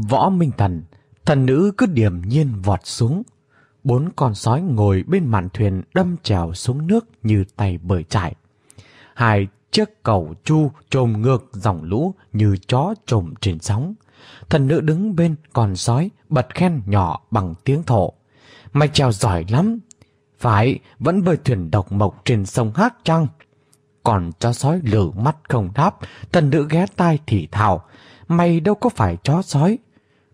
Võ Minh Thần, thần nữ cứ điềm nhiên vọt xuống. Bốn con sói ngồi bên mạn thuyền đâm trèo xuống nước như tay bơi trải. Hai chiếc cầu chu trồm ngược dòng lũ như chó trồm trên sóng. Thần nữ đứng bên con sói bật khen nhỏ bằng tiếng thổ. Mày trèo giỏi lắm. Phải, vẫn bơi thuyền độc mộc trên sông Hát Trăng. Còn cho sói lử mắt không đáp, thần nữ ghé tai thì thào. Mày đâu có phải chó sói.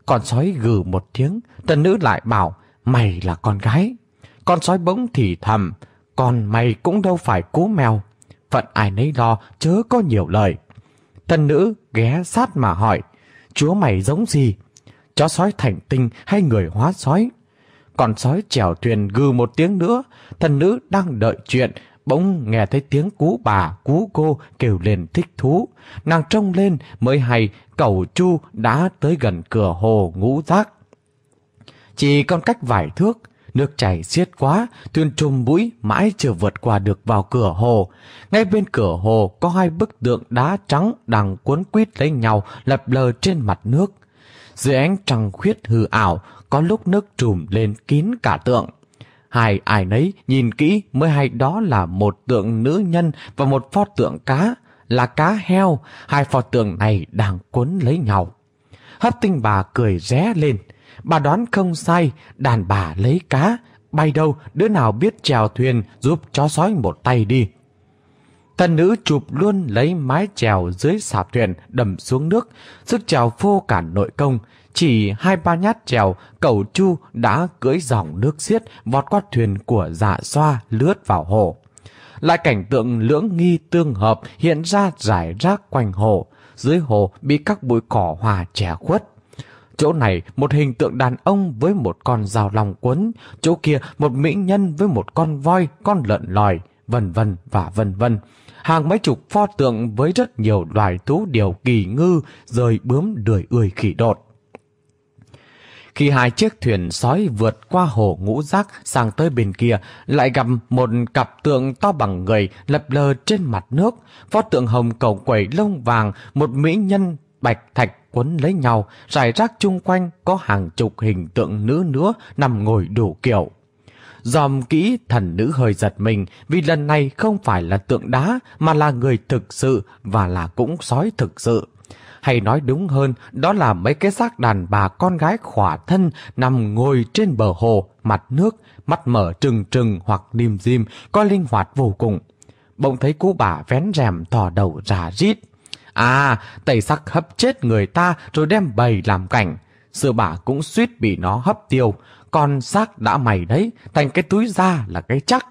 Con sói gừ một tiếng, tân nữ lại bảo, mày là con gái. Con sói bỗng thì thầm, còn mày cũng đâu phải cú mèo. Phận ai nấy lo, chớ có nhiều lời. Tân nữ ghé sát mà hỏi, chúa mày giống gì? Chó sói thành tinh hay người hóa sói? Con sói chèo thuyền gừ một tiếng nữa, thần nữ đang đợi chuyện, bỗng nghe thấy tiếng cú bà, cú cô kêu lên thích thú. Nàng trông lên mới hay cẩu chu đã tới gần cửa hồ ngũ giác. Chỉ còn cách vài thước, nước chảy xiết quá, thuyền trùm mũi mãi chưa vượt qua được vào cửa hồ. Ngay bên cửa hồ có hai bức tượng đá trắng đang cuốn quýt lấy nhau lập lờ trên mặt nước. Dưới ánh trăng khuyết hư ảo, có lúc nước trùm lên kín cả tượng. Hai ai nấy nhìn kỹ mới hay đó là một tượng nữ nhân và một pho tượng cá, là cá heo, hai pho tượng này đang cuốn lấy nhau. Hấp tinh bà cười ré lên, bà đoán không sai, đàn bà lấy cá, bay đâu đứa nào biết chèo thuyền giúp chó sói một tay đi. tân nữ chụp luôn lấy mái chèo dưới xà thuyền đầm xuống nước, sức chèo phô cả nội công, chỉ hai ba nhát chèo, cậu Chu đã cưỡi dòng nước xiết vọt qua thuyền của dạ xoa lướt vào hồ. Lại cảnh tượng lưỡng nghi tương hợp hiện ra rải rác quanh hồ, dưới hồ bị các bụi cỏ hòa che khuất. Chỗ này một hình tượng đàn ông với một con rào lòng quấn, chỗ kia một mỹ nhân với một con voi, con lợn lòi, vân vân và vân vân. Hàng mấy chục pho tượng với rất nhiều loài thú điều kỳ ngư, rời bướm đuổi ươi khỉ đột. Khi hai chiếc thuyền sói vượt qua hồ ngũ giác sang tới bên kia, lại gặp một cặp tượng to bằng người lập lờ trên mặt nước. Pho tượng hồng cầu quẩy lông vàng, một mỹ nhân bạch thạch quấn lấy nhau, rải rác chung quanh có hàng chục hình tượng nữ nữa nằm ngồi đủ kiểu. Dòm kỹ thần nữ hơi giật mình vì lần này không phải là tượng đá mà là người thực sự và là cũng sói thực sự hay nói đúng hơn, đó là mấy cái xác đàn bà con gái khỏa thân nằm ngồi trên bờ hồ, mặt nước, mắt mở trừng trừng hoặc điềm dim, coi linh hoạt vô cùng. Bỗng thấy cú bà vén rèm thò đầu ra rít. À, tẩy sắc hấp chết người ta rồi đem bày làm cảnh. Sư bà cũng suýt bị nó hấp tiêu, còn xác đã mày đấy, thành cái túi da là cái chắc.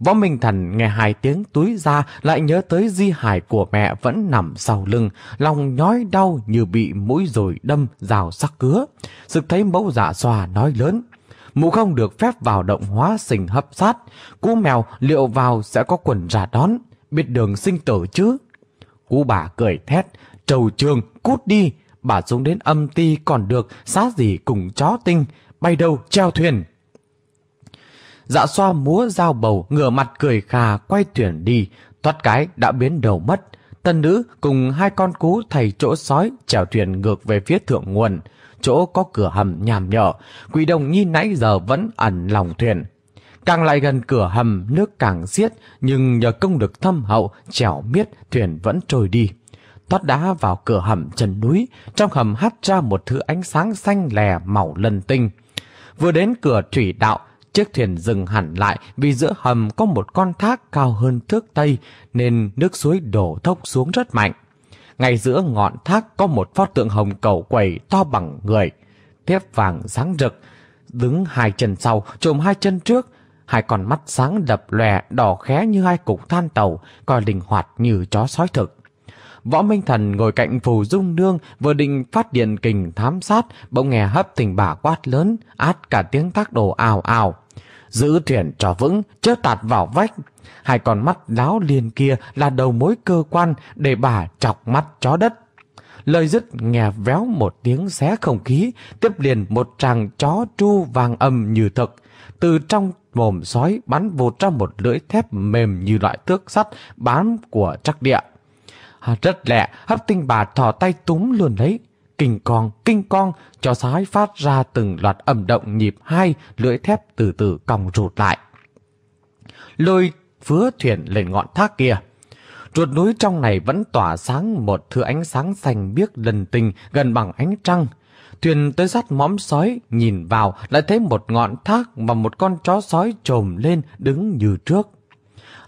Võ Minh Thần nghe hai tiếng túi ra lại nhớ tới di hài của mẹ vẫn nằm sau lưng, lòng nhói đau như bị mũi rồi đâm rào sắc cứa. Sực thấy mẫu dạ xòa nói lớn. Mụ không được phép vào động hóa sinh hấp sát. Cú mèo liệu vào sẽ có quần ra đón. Biết đường sinh tử chứ. Cú bà cười thét. Trầu trường, cút đi. Bà xuống đến âm ti còn được, xá gì cùng chó tinh. Bay đâu, treo thuyền. Dạ xoa múa dao bầu, ngửa mặt cười khà, quay thuyền đi, thoát cái đã biến đầu mất. Tân nữ cùng hai con cú thầy chỗ sói chèo thuyền ngược về phía thượng nguồn. Chỗ có cửa hầm nhàm nhở, quỷ đồng nhi nãy giờ vẫn ẩn lòng thuyền. Càng lại gần cửa hầm, nước càng xiết, nhưng nhờ công lực thâm hậu, chèo miết, thuyền vẫn trôi đi. Thoát đá vào cửa hầm chân núi, trong hầm hắt ra một thứ ánh sáng xanh lè màu lân tinh. Vừa đến cửa thủy đạo, Chiếc thuyền dừng hẳn lại vì giữa hầm có một con thác cao hơn thước tây nên nước suối đổ thốc xuống rất mạnh. Ngay giữa ngọn thác có một pho tượng hồng cầu quẩy to bằng người. Thép vàng sáng rực, đứng hai chân sau, trộm hai chân trước, hai con mắt sáng đập lòe đỏ khé như hai cục than tàu, coi linh hoạt như chó sói thực. Võ Minh Thần ngồi cạnh phù dung nương vừa định phát điện kình thám sát, bỗng nghe hấp tình bà quát lớn, át cả tiếng tác đồ ào ào. Giữ thuyền cho vững, chớ tạt vào vách. Hai con mắt láo liền kia là đầu mối cơ quan để bà chọc mắt chó đất. Lời dứt nghe véo một tiếng xé không khí, tiếp liền một tràng chó tru vàng âm như thực. Từ trong mồm sói bắn vụt ra một lưỡi thép mềm như loại thước sắt bám của trắc địa. Rất lẹ, hấp tinh bà thò tay túm luôn lấy. Kinh con, kinh con, cho sói phát ra từng loạt âm động nhịp hai, lưỡi thép từ từ còng rụt lại. Lôi phứa thuyền lên ngọn thác kia. Ruột núi trong này vẫn tỏa sáng một thứ ánh sáng xanh biếc lần tình gần bằng ánh trăng. Thuyền tới sát mõm sói, nhìn vào lại thấy một ngọn thác và một con chó sói trồm lên đứng như trước.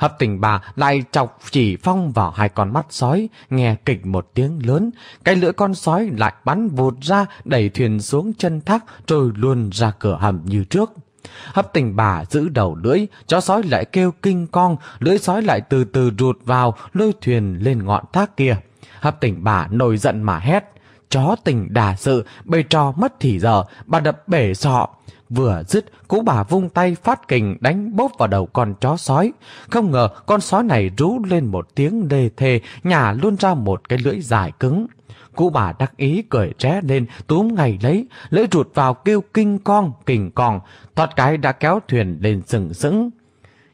Hấp tình bà lại chọc chỉ phong vào hai con mắt sói, nghe kịch một tiếng lớn. Cái lưỡi con sói lại bắn vụt ra, đẩy thuyền xuống chân thác rồi luôn ra cửa hầm như trước. Hấp tình bà giữ đầu lưỡi, chó sói lại kêu kinh con, lưỡi sói lại từ từ rụt vào, lôi thuyền lên ngọn thác kia. Hấp tình bà nổi giận mà hét. Chó tình đà sự, bầy trò mất thì giờ, bà đập bể sọ. Vừa dứt, cú bà vung tay phát kình đánh bốp vào đầu con chó sói. Không ngờ con sói này rú lên một tiếng đê thê, nhả luôn ra một cái lưỡi dài cứng. Cụ bà đắc ý cười ré lên, túm ngày lấy, lưỡi rụt vào kêu kinh con, kình con, thoát cái đã kéo thuyền lên sừng sững.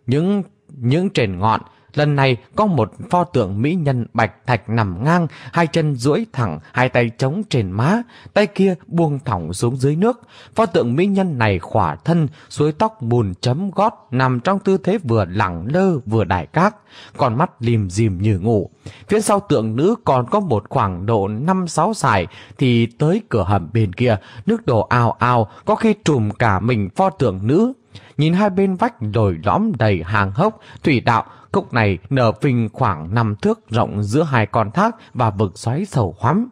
Những, những trên ngọn, Lần này có một pho tượng mỹ nhân bạch thạch nằm ngang, hai chân duỗi thẳng, hai tay chống trên má, tay kia buông thỏng xuống dưới nước. Pho tượng mỹ nhân này khỏa thân, suối tóc bùn chấm gót, nằm trong tư thế vừa lẳng lơ vừa đại cát, còn mắt lìm dìm như ngủ. Phía sau tượng nữ còn có một khoảng độ 5-6 sải, thì tới cửa hầm bên kia, nước đổ ao ao có khi trùm cả mình pho tượng nữ. Nhìn hai bên vách đồi lõm đầy hàng hốc, thủy đạo, cốc này nở phình khoảng 5 thước rộng giữa hai con thác và vực xoáy sầu hoắm.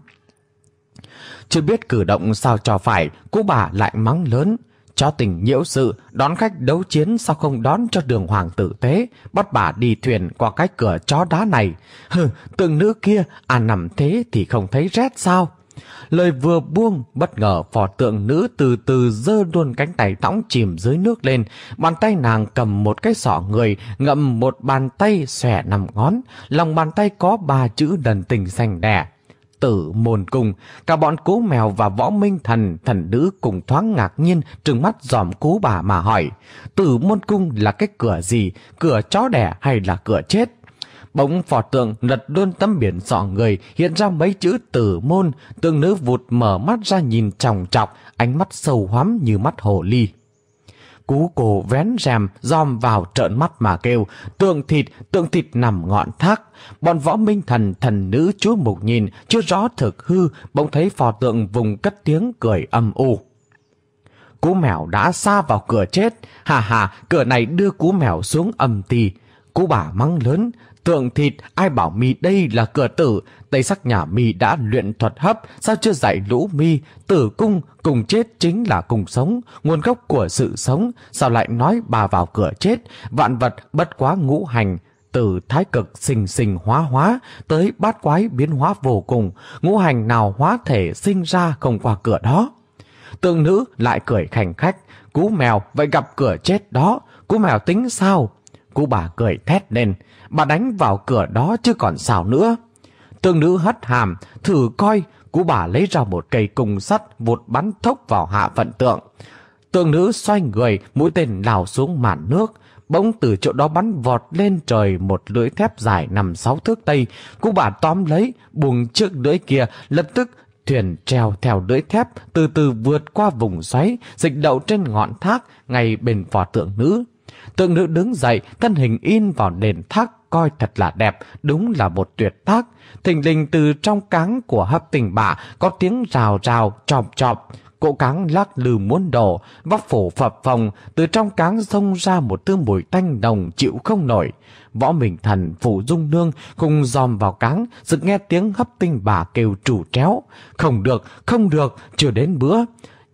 Chưa biết cử động sao cho phải, cô bà lại mắng lớn. Cho tình nhiễu sự, đón khách đấu chiến sao không đón cho đường hoàng tử tế, bắt bà đi thuyền qua cái cửa chó đá này. Hừ, tượng nữ kia, à nằm thế thì không thấy rét sao? Lời vừa buông, bất ngờ phò tượng nữ từ từ dơ luôn cánh tay thõng chìm dưới nước lên. Bàn tay nàng cầm một cái sọ người, ngậm một bàn tay xòe nằm ngón. Lòng bàn tay có ba chữ đần tình xanh đẻ. Tử môn cung, cả bọn cố mèo và võ minh thần, thần nữ cùng thoáng ngạc nhiên, trừng mắt dòm cố bà mà hỏi. Tử môn cung là cái cửa gì? Cửa chó đẻ hay là cửa chết? Bỗng phò tượng lật luôn tấm biển sọ người, hiện ra mấy chữ tử môn, tượng nữ vụt mở mắt ra nhìn trọng trọc, ánh mắt sâu hoắm như mắt hồ ly. Cú cổ vén rèm, dòm vào trợn mắt mà kêu, tượng thịt, tượng thịt nằm ngọn thác. Bọn võ minh thần, thần nữ chúa mục nhìn, chưa rõ thực hư, bỗng thấy phò tượng vùng cất tiếng cười âm u. Cú mèo đã xa vào cửa chết, hà hà, cửa này đưa cú mèo xuống âm tì. Cú bà mắng lớn, Tượng thịt, ai bảo mi đây là cửa tử, tây sắc nhà mi đã luyện thuật hấp, sao chưa dạy lũ mi, tử cung, cùng chết chính là cùng sống, nguồn gốc của sự sống, sao lại nói bà vào cửa chết, vạn vật bất quá ngũ hành, từ thái cực sinh sinh hóa hóa tới bát quái biến hóa vô cùng, ngũ hành nào hóa thể sinh ra không qua cửa đó. Tượng nữ lại cười khành khách, cú mèo vậy gặp cửa chết đó, cú mèo tính sao? Cú bà cười thét lên, bà đánh vào cửa đó chứ còn sao nữa. Tương nữ hất hàm, thử coi, cú bà lấy ra một cây cung sắt vụt bắn thốc vào hạ phận tượng. Tương nữ xoay người, mũi tên lao xuống màn nước, bỗng từ chỗ đó bắn vọt lên trời một lưỡi thép dài nằm sáu thước tây. Cú bà tóm lấy, buông chiếc lưỡi kia, lập tức thuyền treo theo lưỡi thép từ từ vượt qua vùng xoáy, dịch đậu trên ngọn thác ngay bên phò tượng nữ. Tượng nữ đứng dậy, thân hình in vào nền thác coi thật là đẹp, đúng là một tuyệt tác. Thình lình từ trong cáng của hấp tình bạ có tiếng rào rào, chọp chọp. Cỗ cáng lắc lư muốn đổ, vóc phổ phập phồng, từ trong cáng xông ra một tư mùi tanh đồng chịu không nổi. Võ Minh Thần, phụ Dung Nương cùng dòm vào cáng, giật nghe tiếng hấp tinh bà kêu chủ tréo. Không được, không được, chưa đến bữa.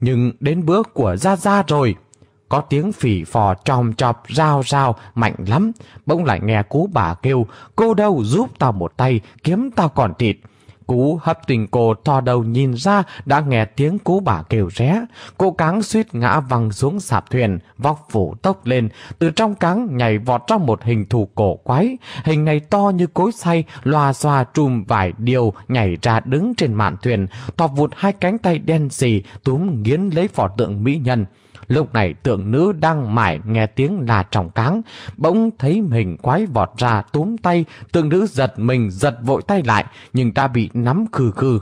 Nhưng đến bữa của Gia Gia rồi có tiếng phỉ phò tròm chọp rao rao mạnh lắm. Bỗng lại nghe cú bà kêu, cô đâu giúp tao một tay, kiếm tao còn thịt. Cú hấp tình cô thò đầu nhìn ra đã nghe tiếng cú bà kêu ré. Cô cáng suýt ngã văng xuống sạp thuyền, vóc phủ tốc lên. Từ trong cáng nhảy vọt ra một hình thù cổ quái. Hình này to như cối xay, loa xoa trùm vải điều nhảy ra đứng trên mạn thuyền. Tọt vụt hai cánh tay đen xì, túm nghiến lấy phỏ tượng mỹ nhân. Lúc này tượng nữ đang mải nghe tiếng là trọng cáng, bỗng thấy mình quái vọt ra túm tay, tượng nữ giật mình giật vội tay lại, nhưng đã bị nắm khư khư.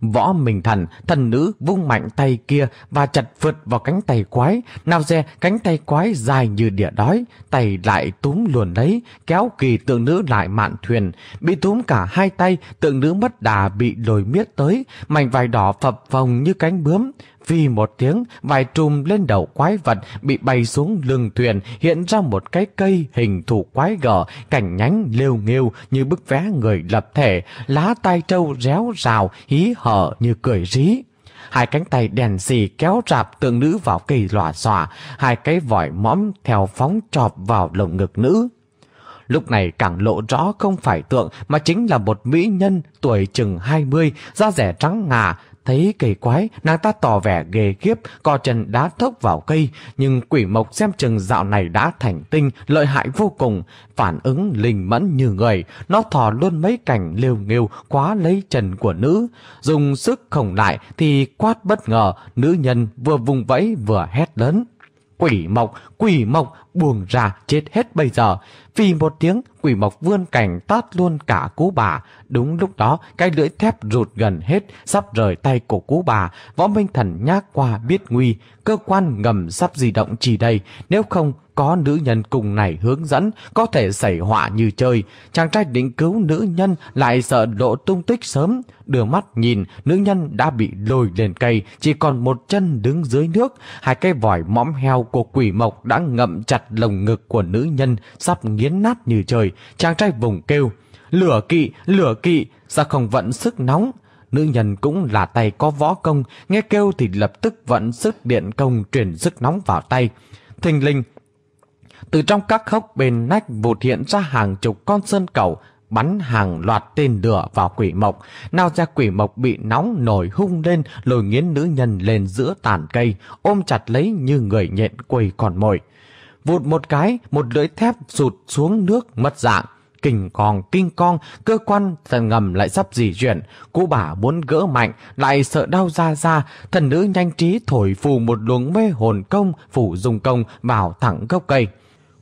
Võ mình Thần, thần nữ vung mạnh tay kia và chặt phượt vào cánh tay quái. Nào dè, cánh tay quái dài như địa đói, tay lại túm luồn lấy, kéo kỳ tượng nữ lại mạn thuyền. Bị túm cả hai tay, tượng nữ mất đà bị lồi miết tới, mảnh vải đỏ phập phồng như cánh bướm. Vì một tiếng, vài trùm lên đầu quái vật bị bay xuống lưng thuyền hiện ra một cái cây hình thù quái gở, cảnh nhánh lêu nghêu như bức vé người lập thể, lá tai trâu réo rào, hí hở như cười rí. Hai cánh tay đèn xì kéo rạp tượng nữ vào cây lòa xòa, hai cái vòi mõm theo phóng trọp vào lồng ngực nữ. Lúc này càng lộ rõ không phải tượng mà chính là một mỹ nhân tuổi chừng 20, da rẻ trắng ngà, Thấy kỳ quái, nàng ta tỏ vẻ ghê khiếp, co chân đá thốc vào cây, nhưng quỷ mộc xem chừng dạo này đã thành tinh, lợi hại vô cùng, phản ứng linh mẫn như người, nó thò luôn mấy cảnh liều nghiêu quá lấy chân của nữ. Dùng sức khổng lại thì quát bất ngờ, nữ nhân vừa vùng vẫy vừa hét lớn. Quỷ mộc, quỷ mộc, buông ra, chết hết bây giờ. Vì một tiếng, quỷ mộc vươn cảnh tát luôn cả cú bà. Đúng lúc đó, cái lưỡi thép rụt gần hết, sắp rời tay của cú bà. Võ Minh Thần nhác qua biết nguy, cơ quan ngầm sắp di động chỉ đây. Nếu không, có nữ nhân cùng này hướng dẫn, có thể xảy họa như chơi. Chàng trai định cứu nữ nhân lại sợ lộ tung tích sớm. Đưa mắt nhìn, nữ nhân đã bị lôi lên cây, chỉ còn một chân đứng dưới nước. Hai cái vòi mõm heo của quỷ mộc đã ngậm chặt lồng ngực của nữ nhân, sắp nghiến nát như trời. Chàng trai vùng kêu, lửa kỵ, lửa kỵ, ra không vận sức nóng? Nữ nhân cũng là tay có võ công, nghe kêu thì lập tức vận sức điện công truyền sức nóng vào tay. Thình linh, từ trong các hốc bên nách vụt hiện ra hàng chục con sơn cầu, bắn hàng loạt tên lửa vào quỷ mộc. Nào ra quỷ mộc bị nóng nổi hung lên, lồi nghiến nữ nhân lên giữa tàn cây, ôm chặt lấy như người nhện quầy còn mồi. Vụt một cái, một lưỡi thép sụt xuống nước mất dạng. Kình còn kinh con, cơ quan thần ngầm lại sắp dì chuyển. Cô bà muốn gỡ mạnh, lại sợ đau ra ra. Thần nữ nhanh trí thổi phù một luồng mê hồn công, phủ dùng công vào thẳng gốc cây.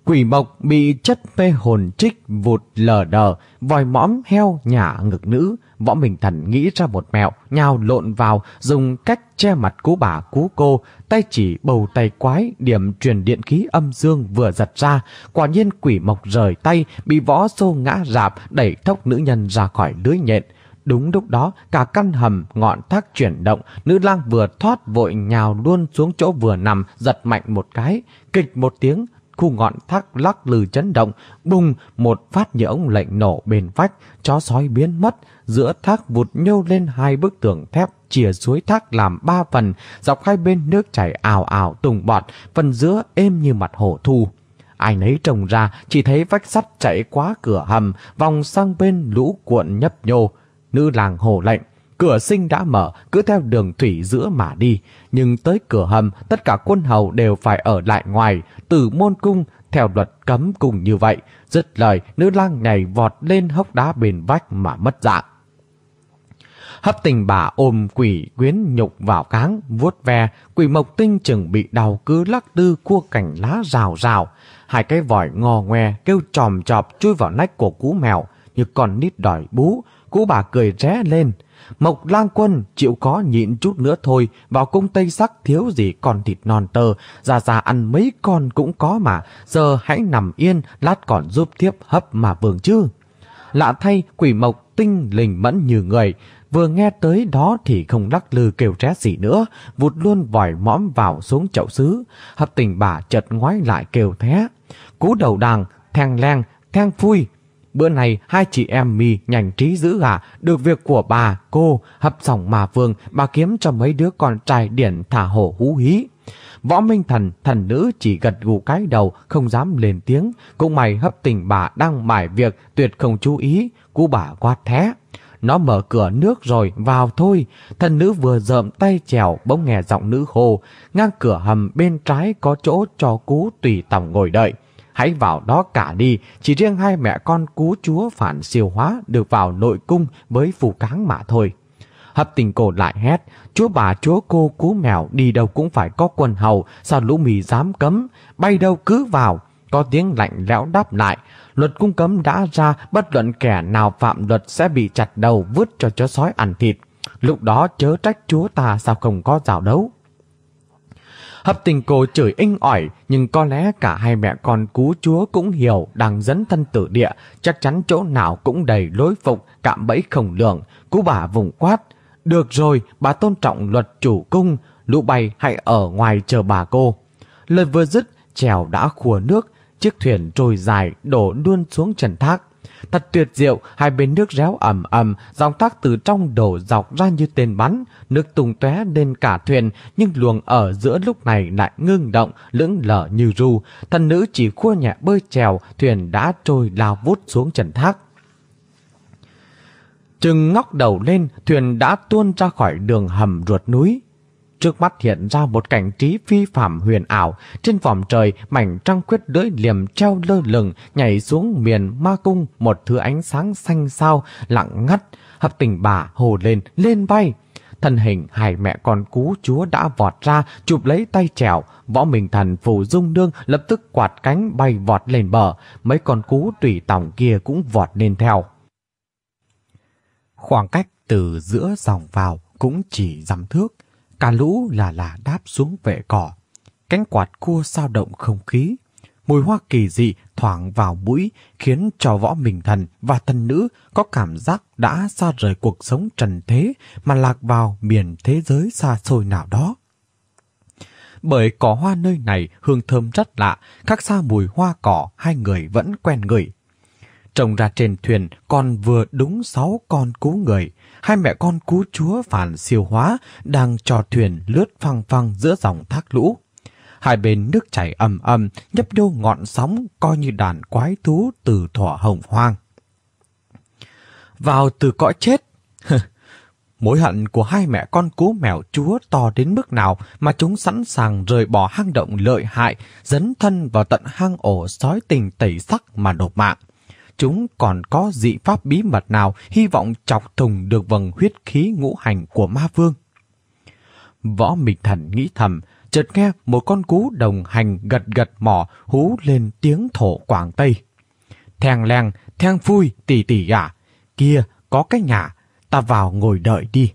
Quỷ mộc bị chất mê hồn trích vụt lờ đờ, vòi mõm heo nhả ngực nữ. Võ Minh Thần nghĩ ra một mẹo, nhào lộn vào, dùng cách che mặt cú bà cú cô, tay chỉ bầu tay quái, điểm truyền điện khí âm dương vừa giật ra. Quả nhiên quỷ mộc rời tay, bị võ xô ngã rạp, đẩy thốc nữ nhân ra khỏi lưới nhện. Đúng lúc đó, cả căn hầm ngọn thác chuyển động, nữ lang vừa thoát vội nhào luôn xuống chỗ vừa nằm, giật mạnh một cái. Kịch một tiếng, khu ngọn thác lắc lư chấn động, bùng một phát như ống lệnh nổ bên vách, chó sói biến mất, giữa thác vụt nhô lên hai bức tường thép chia suối thác làm ba phần, dọc hai bên nước chảy ảo ảo tùng bọt, phần giữa êm như mặt hổ thu. Ai nấy trông ra chỉ thấy vách sắt chạy qua cửa hầm, vòng sang bên lũ cuộn nhấp nhô. Nữ làng hồ lệnh, cửa sinh đã mở, cứ theo đường thủy giữa mà đi. Nhưng tới cửa hầm, tất cả quân hầu đều phải ở lại ngoài, từ môn cung, theo luật cấm cùng như vậy. Dứt lời, nữ lang nhảy vọt lên hốc đá bền vách mà mất dạng. Hấp tình bà ôm quỷ quyến nhục vào cáng, vuốt ve, quỷ mộc tinh chừng bị đau cứ lắc tư cua cảnh lá rào rào. Hai cái vòi ngò ngoe kêu tròm chọp chui vào nách của cú mèo, như con nít đòi bú. Cú bà cười ré lên. Mộc lang quân chịu có nhịn chút nữa thôi, vào cung tây sắc thiếu gì con thịt non tơ, già già ăn mấy con cũng có mà, giờ hãy nằm yên, lát còn giúp tiếp hấp mà vương chứ. Lạ thay, quỷ mộc tinh lình mẫn như người, vừa nghe tới đó thì không lắc lư kêu ré gì nữa, vụt luôn vòi mõm vào xuống chậu xứ. Hấp tình bà chợt ngoái lại kêu thế. Cú đầu đàng, thang len, thang phui. Bữa này hai chị em mi nhanh trí giữ gà, được việc của bà, cô, hấp sỏng mà vương, bà kiếm cho mấy đứa con trai điển thả hổ hú hí. Võ Minh Thần, thần nữ chỉ gật gù cái đầu, không dám lên tiếng. Cũng mày hấp tình bà đang mải việc, tuyệt không chú ý. Cú bà quát thé. Nó mở cửa nước rồi, vào thôi. Thần nữ vừa rợm tay chèo, bỗng nghe giọng nữ hồ. Ngang cửa hầm bên trái có chỗ cho cú tùy tòng ngồi đợi. Hãy vào đó cả đi, chỉ riêng hai mẹ con cú chúa phản siêu hóa được vào nội cung với phù cáng mà thôi. Hấp tình cổ lại hét, chúa bà chúa cô cú mèo đi đâu cũng phải có quần hầu, sao lũ mì dám cấm, bay đâu cứ vào. Có tiếng lạnh lẽo đáp lại, luật cung cấm đã ra, bất luận kẻ nào phạm luật sẽ bị chặt đầu vứt cho chó sói ăn thịt. Lúc đó chớ trách chúa ta sao không có rào đấu. Hấp tình cô chửi inh ỏi, nhưng có lẽ cả hai mẹ con cú chúa cũng hiểu đang dẫn thân tử địa, chắc chắn chỗ nào cũng đầy lối phục, cạm bẫy khổng lường. Cú bà vùng quát, được rồi, bà tôn trọng luật chủ cung, lũ bay hãy ở ngoài chờ bà cô. Lời vừa dứt, chèo đã khùa nước, chiếc thuyền trôi dài đổ luôn xuống trần thác. Thật tuyệt diệu, hai bên nước réo ẩm ẩm, dòng thác từ trong đổ dọc ra như tên bắn, nước tung tóe lên cả thuyền, nhưng luồng ở giữa lúc này lại ngưng động, lững lở như ru. Thần nữ chỉ khua nhẹ bơi chèo, thuyền đã trôi lao vút xuống trần thác. Chừng ngóc đầu lên, thuyền đã tuôn ra khỏi đường hầm ruột núi. Trước mắt hiện ra một cảnh trí phi phạm huyền ảo. Trên vòm trời, mảnh trăng khuyết lưỡi liềm treo lơ lửng, nhảy xuống miền ma cung, một thứ ánh sáng xanh sao, lặng ngắt. Hấp tình bà hồ lên, lên bay. Thân hình hai mẹ con cú chúa đã vọt ra, chụp lấy tay trèo. Võ mình Thần phù dung nương lập tức quạt cánh bay vọt lên bờ. Mấy con cú tùy tòng kia cũng vọt lên theo. Khoảng cách từ giữa dòng vào cũng chỉ dằm thước. Cả lũ là là đáp xuống vệ cỏ. Cánh quạt cua sao động không khí. Mùi hoa kỳ dị thoảng vào mũi khiến cho võ mình thần và thần nữ có cảm giác đã xa rời cuộc sống trần thế mà lạc vào miền thế giới xa xôi nào đó. Bởi cỏ hoa nơi này hương thơm rất lạ, khác xa mùi hoa cỏ hai người vẫn quen ngửi. trồng ra trên thuyền còn vừa đúng sáu con cú người. Hai mẹ con cú chúa phản siêu hóa đang trò thuyền lướt phăng phăng giữa dòng thác lũ. Hai bên nước chảy ầm ầm, nhấp nhô ngọn sóng coi như đàn quái thú từ thỏa hồng hoang. Vào từ cõi chết. Mối hận của hai mẹ con cú mèo chúa to đến mức nào mà chúng sẵn sàng rời bỏ hang động lợi hại, dấn thân vào tận hang ổ sói tình tẩy sắc mà đột mạng chúng còn có dị pháp bí mật nào hy vọng chọc thùng được vầng huyết khí ngũ hành của ma vương. Võ Mịch Thần nghĩ thầm, chợt nghe một con cú đồng hành gật gật mỏ hú lên tiếng thổ Quảng Tây. Thèng leng, thèng phui, tỉ tỉ à, kia có cái nhà, ta vào ngồi đợi đi.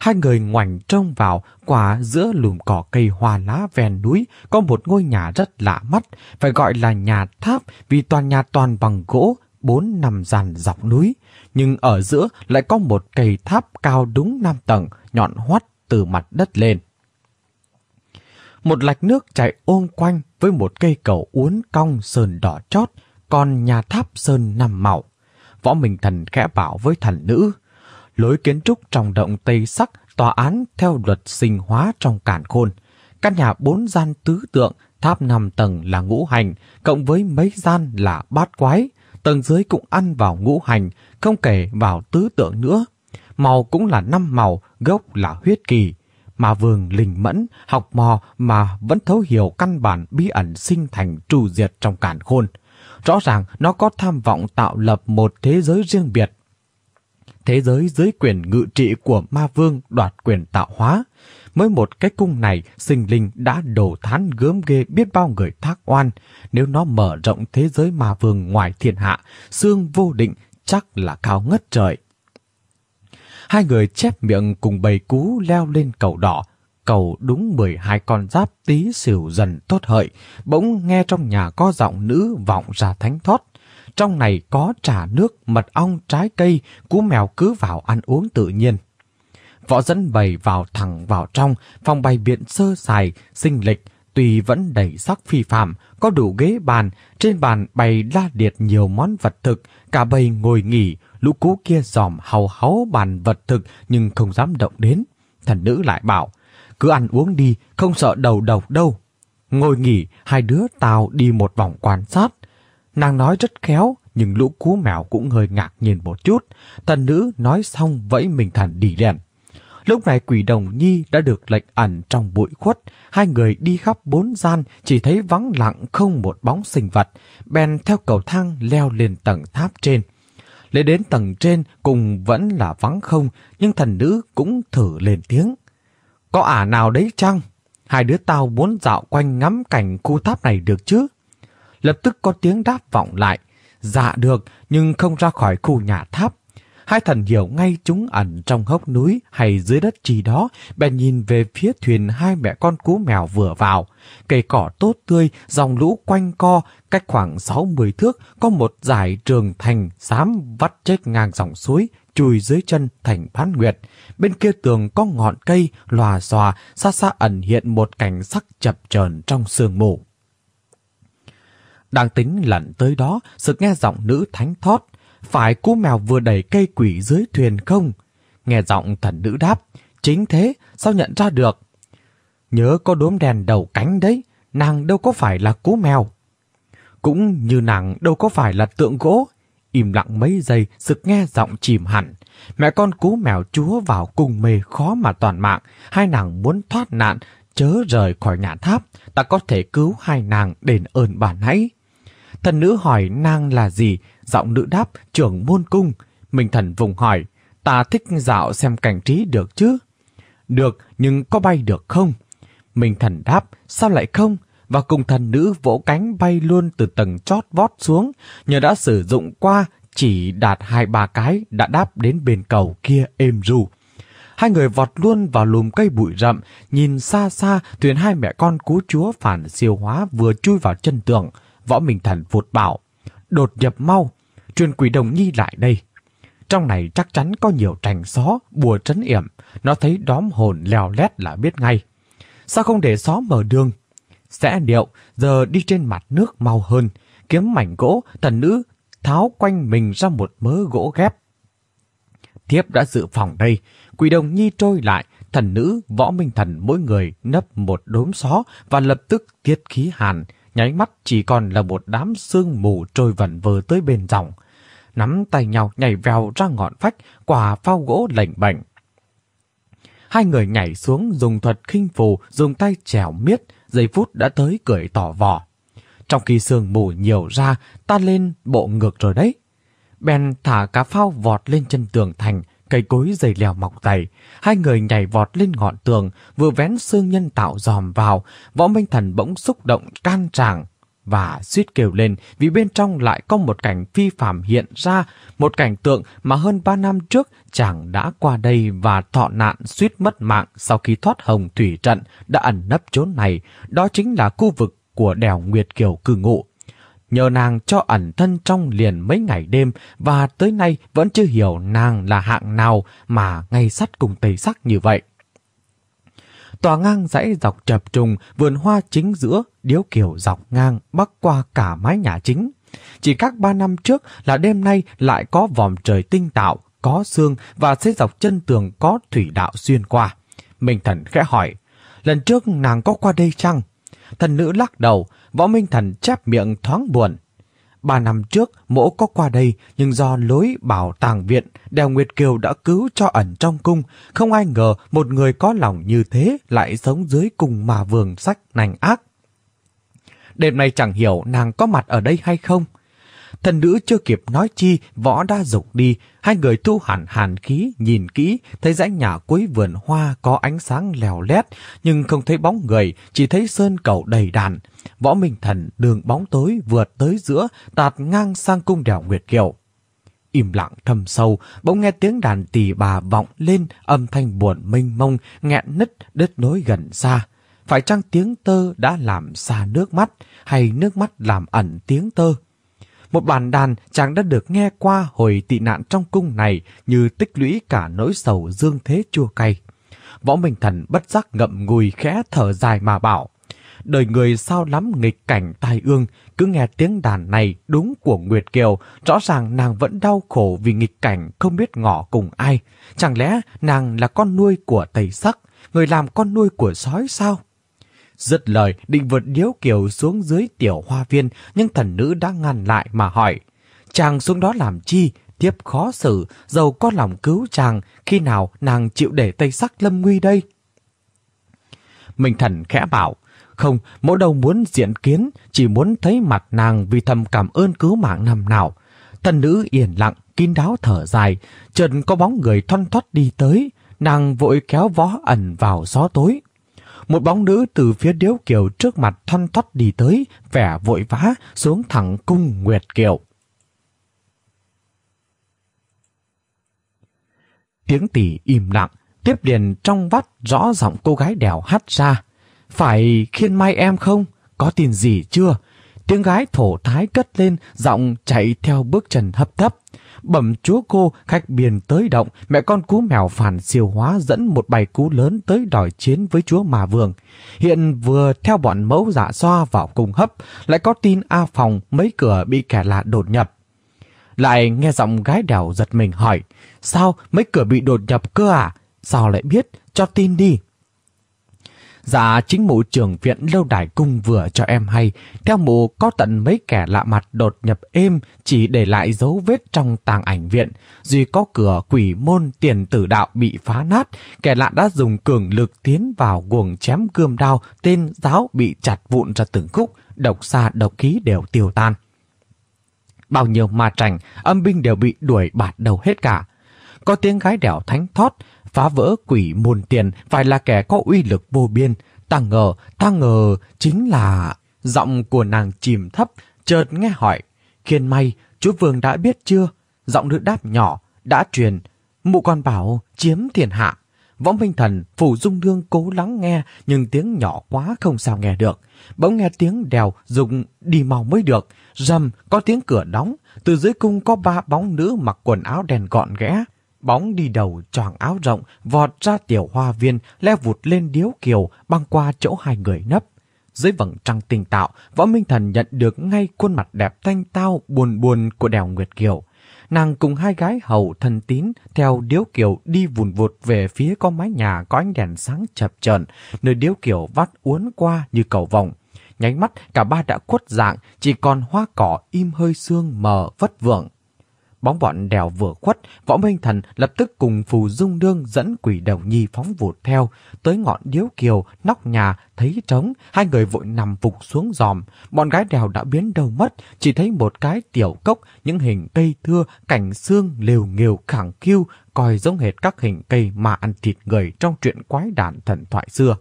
Hai người ngoảnh trông vào, quả giữa lùm cỏ cây hoa lá ven núi có một ngôi nhà rất lạ mắt, phải gọi là nhà tháp vì toàn nhà toàn bằng gỗ, bốn năm dàn dọc núi, nhưng ở giữa lại có một cây tháp cao đúng năm tầng, nhọn hoắt từ mặt đất lên. Một lạch nước chạy ôm quanh với một cây cầu uốn cong sơn đỏ chót, còn nhà tháp sơn nằm màu. Võ Minh Thần khẽ bảo với thần nữ, lối kiến trúc trong động Tây Sắc tòa án theo luật sinh hóa trong cản khôn. Căn nhà bốn gian tứ tượng, tháp năm tầng là ngũ hành, cộng với mấy gian là bát quái, tầng dưới cũng ăn vào ngũ hành, không kể vào tứ tượng nữa. Màu cũng là năm màu, gốc là huyết kỳ. Mà vương linh mẫn, học mò mà vẫn thấu hiểu căn bản bí ẩn sinh thành trù diệt trong cản khôn. Rõ ràng nó có tham vọng tạo lập một thế giới riêng biệt. Thế giới dưới quyền ngự trị của ma vương đoạt quyền tạo hóa. Mới một cái cung này, sinh linh đã đổ thán gớm ghê biết bao người thác oan. Nếu nó mở rộng thế giới ma vương ngoài thiên hạ, xương vô định chắc là cao ngất trời. Hai người chép miệng cùng bầy cú leo lên cầu đỏ. Cầu đúng 12 con giáp tí xỉu dần tốt hợi, bỗng nghe trong nhà có giọng nữ vọng ra thánh thoát. Trong này có trà nước, mật ong, trái cây, cú mèo cứ vào ăn uống tự nhiên. Võ dẫn bày vào thẳng vào trong, phòng bày biện sơ sài, sinh lịch, tuy vẫn đầy sắc phi phạm, có đủ ghế bàn, trên bàn bày la liệt nhiều món vật thực, cả bầy ngồi nghỉ, lũ cú kia dòm hầu háu bàn vật thực nhưng không dám động đến. Thần nữ lại bảo, cứ ăn uống đi, không sợ đầu độc đâu. Ngồi nghỉ, hai đứa tao đi một vòng quan sát. Nàng nói rất khéo, nhưng lũ cú mèo cũng hơi ngạc nhiên một chút. Thần nữ nói xong vẫy mình thần đi liền Lúc này quỷ đồng nhi đã được lệnh ẩn trong bụi khuất, hai người đi khắp bốn gian, chỉ thấy vắng lặng không một bóng sinh vật, bèn theo cầu thang leo lên tầng tháp trên. Lên đến tầng trên cùng vẫn là vắng không, nhưng thần nữ cũng thử lên tiếng. Có ả nào đấy chăng? Hai đứa tao muốn dạo quanh ngắm cảnh khu tháp này được chứ? Lập tức có tiếng đáp vọng lại. Dạ được, nhưng không ra khỏi khu nhà tháp. Hai thần hiểu ngay chúng ẩn trong hốc núi hay dưới đất trì đó, bèn nhìn về phía thuyền hai mẹ con cú mèo vừa vào. Cây cỏ tốt tươi, dòng lũ quanh co, cách khoảng 60 thước, có một dải trường thành xám vắt chết ngang dòng suối, chùi dưới chân thành bán nguyệt. Bên kia tường có ngọn cây, lòa xòa, xa xa ẩn hiện một cảnh sắc chập chờn trong sương mù. Đang tính lẩn tới đó, sự nghe giọng nữ thánh thót, phải cú mèo vừa đẩy cây quỷ dưới thuyền không? Nghe giọng thần nữ đáp, chính thế, sao nhận ra được? Nhớ có đốm đèn đầu cánh đấy, nàng đâu có phải là cú mèo. Cũng như nàng đâu có phải là tượng gỗ. Im lặng mấy giây, sực nghe giọng chìm hẳn. Mẹ con cú mèo chúa vào cùng mê khó mà toàn mạng. Hai nàng muốn thoát nạn, chớ rời khỏi nhà tháp. Ta có thể cứu hai nàng đền ơn bà nãy. Thần nữ hỏi nàng là gì, giọng nữ đáp trưởng môn cung. Minh thần vùng hỏi, ta thích dạo xem cảnh trí được chứ? Được, nhưng có bay được không? Minh thần đáp, sao lại không? Và cùng thần nữ vỗ cánh bay luôn từ tầng chót vót xuống, nhờ đã sử dụng qua chỉ đạt hai ba cái đã đáp đến bên cầu kia êm ru. Hai người vọt luôn vào lùm cây bụi rậm, nhìn xa xa thuyền hai mẹ con cú chúa phản siêu hóa vừa chui vào chân tường. Võ Minh Thần vụt bảo, đột nhập mau, truyền quỷ đồng nhi lại đây. Trong này chắc chắn có nhiều trành xó, bùa trấn yểm, nó thấy đóm hồn lèo lét là biết ngay. Sao không để xó mở đường? Sẽ điệu, giờ đi trên mặt nước mau hơn, kiếm mảnh gỗ, thần nữ tháo quanh mình ra một mớ gỗ ghép. Thiếp đã dự phòng đây, quỷ đồng nhi trôi lại, thần nữ, võ minh thần mỗi người nấp một đốm xó và lập tức tiết khí hàn, nháy mắt chỉ còn là một đám sương mù trôi vẩn vờ tới bên dòng. Nắm tay nhau nhảy vèo ra ngọn phách, quả phao gỗ lệnh bệnh. Hai người nhảy xuống dùng thuật khinh phù, dùng tay chèo miết, giây phút đã tới cười tỏ vỏ. Trong khi sương mù nhiều ra, ta lên bộ ngược rồi đấy. Ben thả cá phao vọt lên chân tường thành, cây cối dày lèo mọc dày. Hai người nhảy vọt lên ngọn tường, vừa vén xương nhân tạo dòm vào, võ minh thần bỗng xúc động can tràng và suýt kêu lên vì bên trong lại có một cảnh phi phạm hiện ra, một cảnh tượng mà hơn ba năm trước chàng đã qua đây và thọ nạn suýt mất mạng sau khi thoát hồng thủy trận đã ẩn nấp chốn này, đó chính là khu vực của đèo Nguyệt Kiều cư ngụ nhờ nàng cho ẩn thân trong liền mấy ngày đêm và tới nay vẫn chưa hiểu nàng là hạng nào mà ngay sắt cùng tây sắc như vậy. Tòa ngang dãy dọc chập trùng, vườn hoa chính giữa, điếu kiểu dọc ngang bắc qua cả mái nhà chính. Chỉ các ba năm trước là đêm nay lại có vòm trời tinh tạo, có xương và xây dọc chân tường có thủy đạo xuyên qua. Minh Thần khẽ hỏi, lần trước nàng có qua đây chăng? Thần nữ lắc đầu, Võ Minh Thần chép miệng thoáng buồn. Ba năm trước, mỗ có qua đây, nhưng do lối bảo tàng viện, Đèo Nguyệt Kiều đã cứu cho ẩn trong cung. Không ai ngờ một người có lòng như thế lại sống dưới cùng mà vườn sách nành ác. Đêm nay chẳng hiểu nàng có mặt ở đây hay không. Thần nữ chưa kịp nói chi, võ đã dục đi. Hai người thu hẳn hàn khí, nhìn kỹ, thấy dãy nhà cuối vườn hoa có ánh sáng lèo lét, nhưng không thấy bóng người, chỉ thấy sơn cầu đầy đàn. Võ Minh Thần đường bóng tối vượt tới giữa, tạt ngang sang cung đèo Nguyệt Kiều. Im lặng thầm sâu, bỗng nghe tiếng đàn tỳ bà vọng lên, âm thanh buồn mênh mông, nghẹn nứt, đứt nối gần xa. Phải chăng tiếng tơ đã làm xa nước mắt, hay nước mắt làm ẩn tiếng tơ? Một bản đàn chàng đã được nghe qua hồi tị nạn trong cung này như tích lũy cả nỗi sầu dương thế chua cay. Võ Minh Thần bất giác ngậm ngùi khẽ thở dài mà bảo. Đời người sao lắm nghịch cảnh tai ương, cứ nghe tiếng đàn này đúng của Nguyệt Kiều, rõ ràng nàng vẫn đau khổ vì nghịch cảnh không biết ngỏ cùng ai. Chẳng lẽ nàng là con nuôi của Tây Sắc, người làm con nuôi của sói sao? Dứt lời định vượt điếu kiều xuống dưới tiểu hoa viên, nhưng thần nữ đã ngăn lại mà hỏi. Chàng xuống đó làm chi? Tiếp khó xử, dầu có lòng cứu chàng, khi nào nàng chịu để tây sắc lâm nguy đây? Minh thần khẽ bảo, không, mỗi đầu muốn diện kiến, chỉ muốn thấy mặt nàng vì thầm cảm ơn cứu mạng năm nào. Thần nữ yên lặng, kín đáo thở dài, chợt có bóng người thon thoát đi tới, nàng vội kéo vó ẩn vào gió tối. Một bóng nữ từ phía điếu kiều trước mặt thoăn thoát đi tới, vẻ vội vã xuống thẳng cung Nguyệt Kiều. Tiếng tỉ im lặng, tiếp liền trong vắt rõ giọng cô gái đèo hát ra. Phải khiên mai em không? Có tin gì chưa? Tiếng gái thổ thái cất lên, giọng chạy theo bước chân hấp thấp, Bẩm chúa cô, khách biển tới động, mẹ con cú mèo phản siêu hóa dẫn một bài cú lớn tới đòi chiến với chúa mà vương. Hiện vừa theo bọn mẫu dạ xoa vào cung hấp, lại có tin A Phòng mấy cửa bị kẻ lạ đột nhập. Lại nghe giọng gái đèo giật mình hỏi, sao mấy cửa bị đột nhập cơ à? Sao lại biết? Cho tin đi. Dạ chính mụ trưởng viện lâu đài cung vừa cho em hay, theo mụ có tận mấy kẻ lạ mặt đột nhập êm chỉ để lại dấu vết trong tàng ảnh viện. Duy có cửa quỷ môn tiền tử đạo bị phá nát, kẻ lạ đã dùng cường lực tiến vào guồng chém gươm đao, tên giáo bị chặt vụn ra từng khúc, độc xa độc khí đều tiêu tan. Bao nhiêu ma trành, âm binh đều bị đuổi bạt đầu hết cả. Có tiếng gái đẻo thánh thót, phá vỡ quỷ môn tiền phải là kẻ có uy lực vô biên. Ta ngờ, ta ngờ chính là... Giọng của nàng chìm thấp, chợt nghe hỏi. Khiên may, chú Vương đã biết chưa? Giọng nữ đáp nhỏ, đã truyền. Mụ con bảo chiếm thiên hạ. Võ Minh Thần, Phủ Dung Đương cố lắng nghe, nhưng tiếng nhỏ quá không sao nghe được. Bỗng nghe tiếng đèo dùng đi mau mới được. Rầm, có tiếng cửa đóng. Từ dưới cung có ba bóng nữ mặc quần áo đèn gọn ghẽ. Bóng đi đầu choàng áo rộng, vọt ra tiểu hoa viên, leo vụt lên điếu kiều, băng qua chỗ hai người nấp. Dưới vầng trăng tinh tạo, Võ Minh Thần nhận được ngay khuôn mặt đẹp thanh tao, buồn buồn của đèo Nguyệt Kiều. Nàng cùng hai gái hầu thân tín theo điếu kiều đi vùn vụt về phía con mái nhà có ánh đèn sáng chập chờn nơi điếu kiều vắt uốn qua như cầu vòng. Nháy mắt cả ba đã khuất dạng, chỉ còn hoa cỏ im hơi sương mờ vất vượng. Bóng bọn đèo vừa khuất, võ minh thần lập tức cùng phù dung đương dẫn quỷ đầu nhi phóng vụt theo. Tới ngọn điếu kiều, nóc nhà, thấy trống, hai người vội nằm phục xuống giòm. Bọn gái đèo đã biến đâu mất, chỉ thấy một cái tiểu cốc, những hình cây thưa, cảnh xương, liều nghiều khẳng kiêu, coi giống hệt các hình cây mà ăn thịt người trong truyện quái đản thần thoại xưa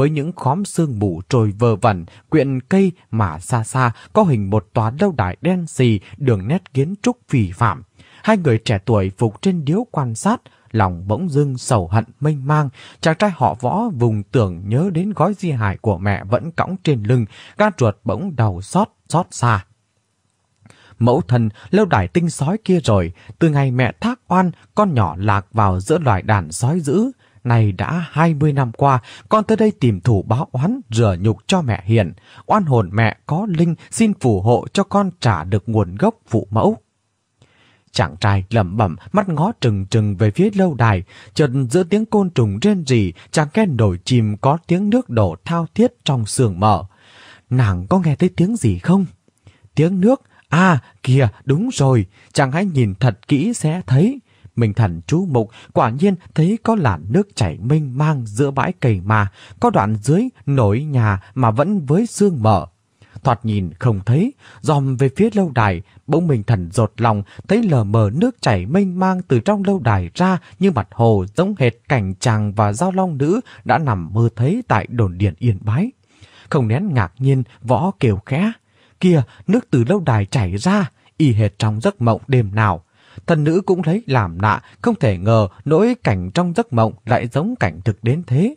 với những khóm sương mù trồi vờ vẩn, quyện cây mà xa xa có hình một tòa lâu đài đen xì, đường nét kiến trúc phì phạm. Hai người trẻ tuổi phục trên điếu quan sát, lòng bỗng dưng sầu hận mênh mang, chàng trai họ võ vùng tưởng nhớ đến gói di hài của mẹ vẫn cõng trên lưng, gan chuột bỗng đầu xót, xót xa. Mẫu thân lâu đài tinh sói kia rồi, từ ngày mẹ thác oan, con nhỏ lạc vào giữa loài đàn sói dữ, này đã 20 năm qua, con tới đây tìm thủ báo oán, rửa nhục cho mẹ hiền. Oan hồn mẹ có linh xin phù hộ cho con trả được nguồn gốc phụ mẫu. Chàng trai lẩm bẩm mắt ngó trừng trừng về phía lâu đài, chợt giữa tiếng côn trùng rên rỉ, chàng nghe nổi chìm có tiếng nước đổ thao thiết trong sườn mở. Nàng có nghe thấy tiếng gì không? Tiếng nước, à kìa đúng rồi, chàng hãy nhìn thật kỹ sẽ thấy mình thần chú mục, quả nhiên thấy có làn nước chảy mênh mang giữa bãi cầy mà, có đoạn dưới nổi nhà mà vẫn với xương mở. Thoạt nhìn không thấy, dòm về phía lâu đài, bỗng mình thần rột lòng, thấy lờ mờ nước chảy mênh mang từ trong lâu đài ra như mặt hồ giống hệt cảnh chàng và giao long nữ đã nằm mơ thấy tại đồn điện yên bái. Không nén ngạc nhiên, võ kêu khẽ. Kìa, nước từ lâu đài chảy ra, y hệt trong giấc mộng đêm nào thần nữ cũng thấy làm lạ, không thể ngờ nỗi cảnh trong giấc mộng lại giống cảnh thực đến thế.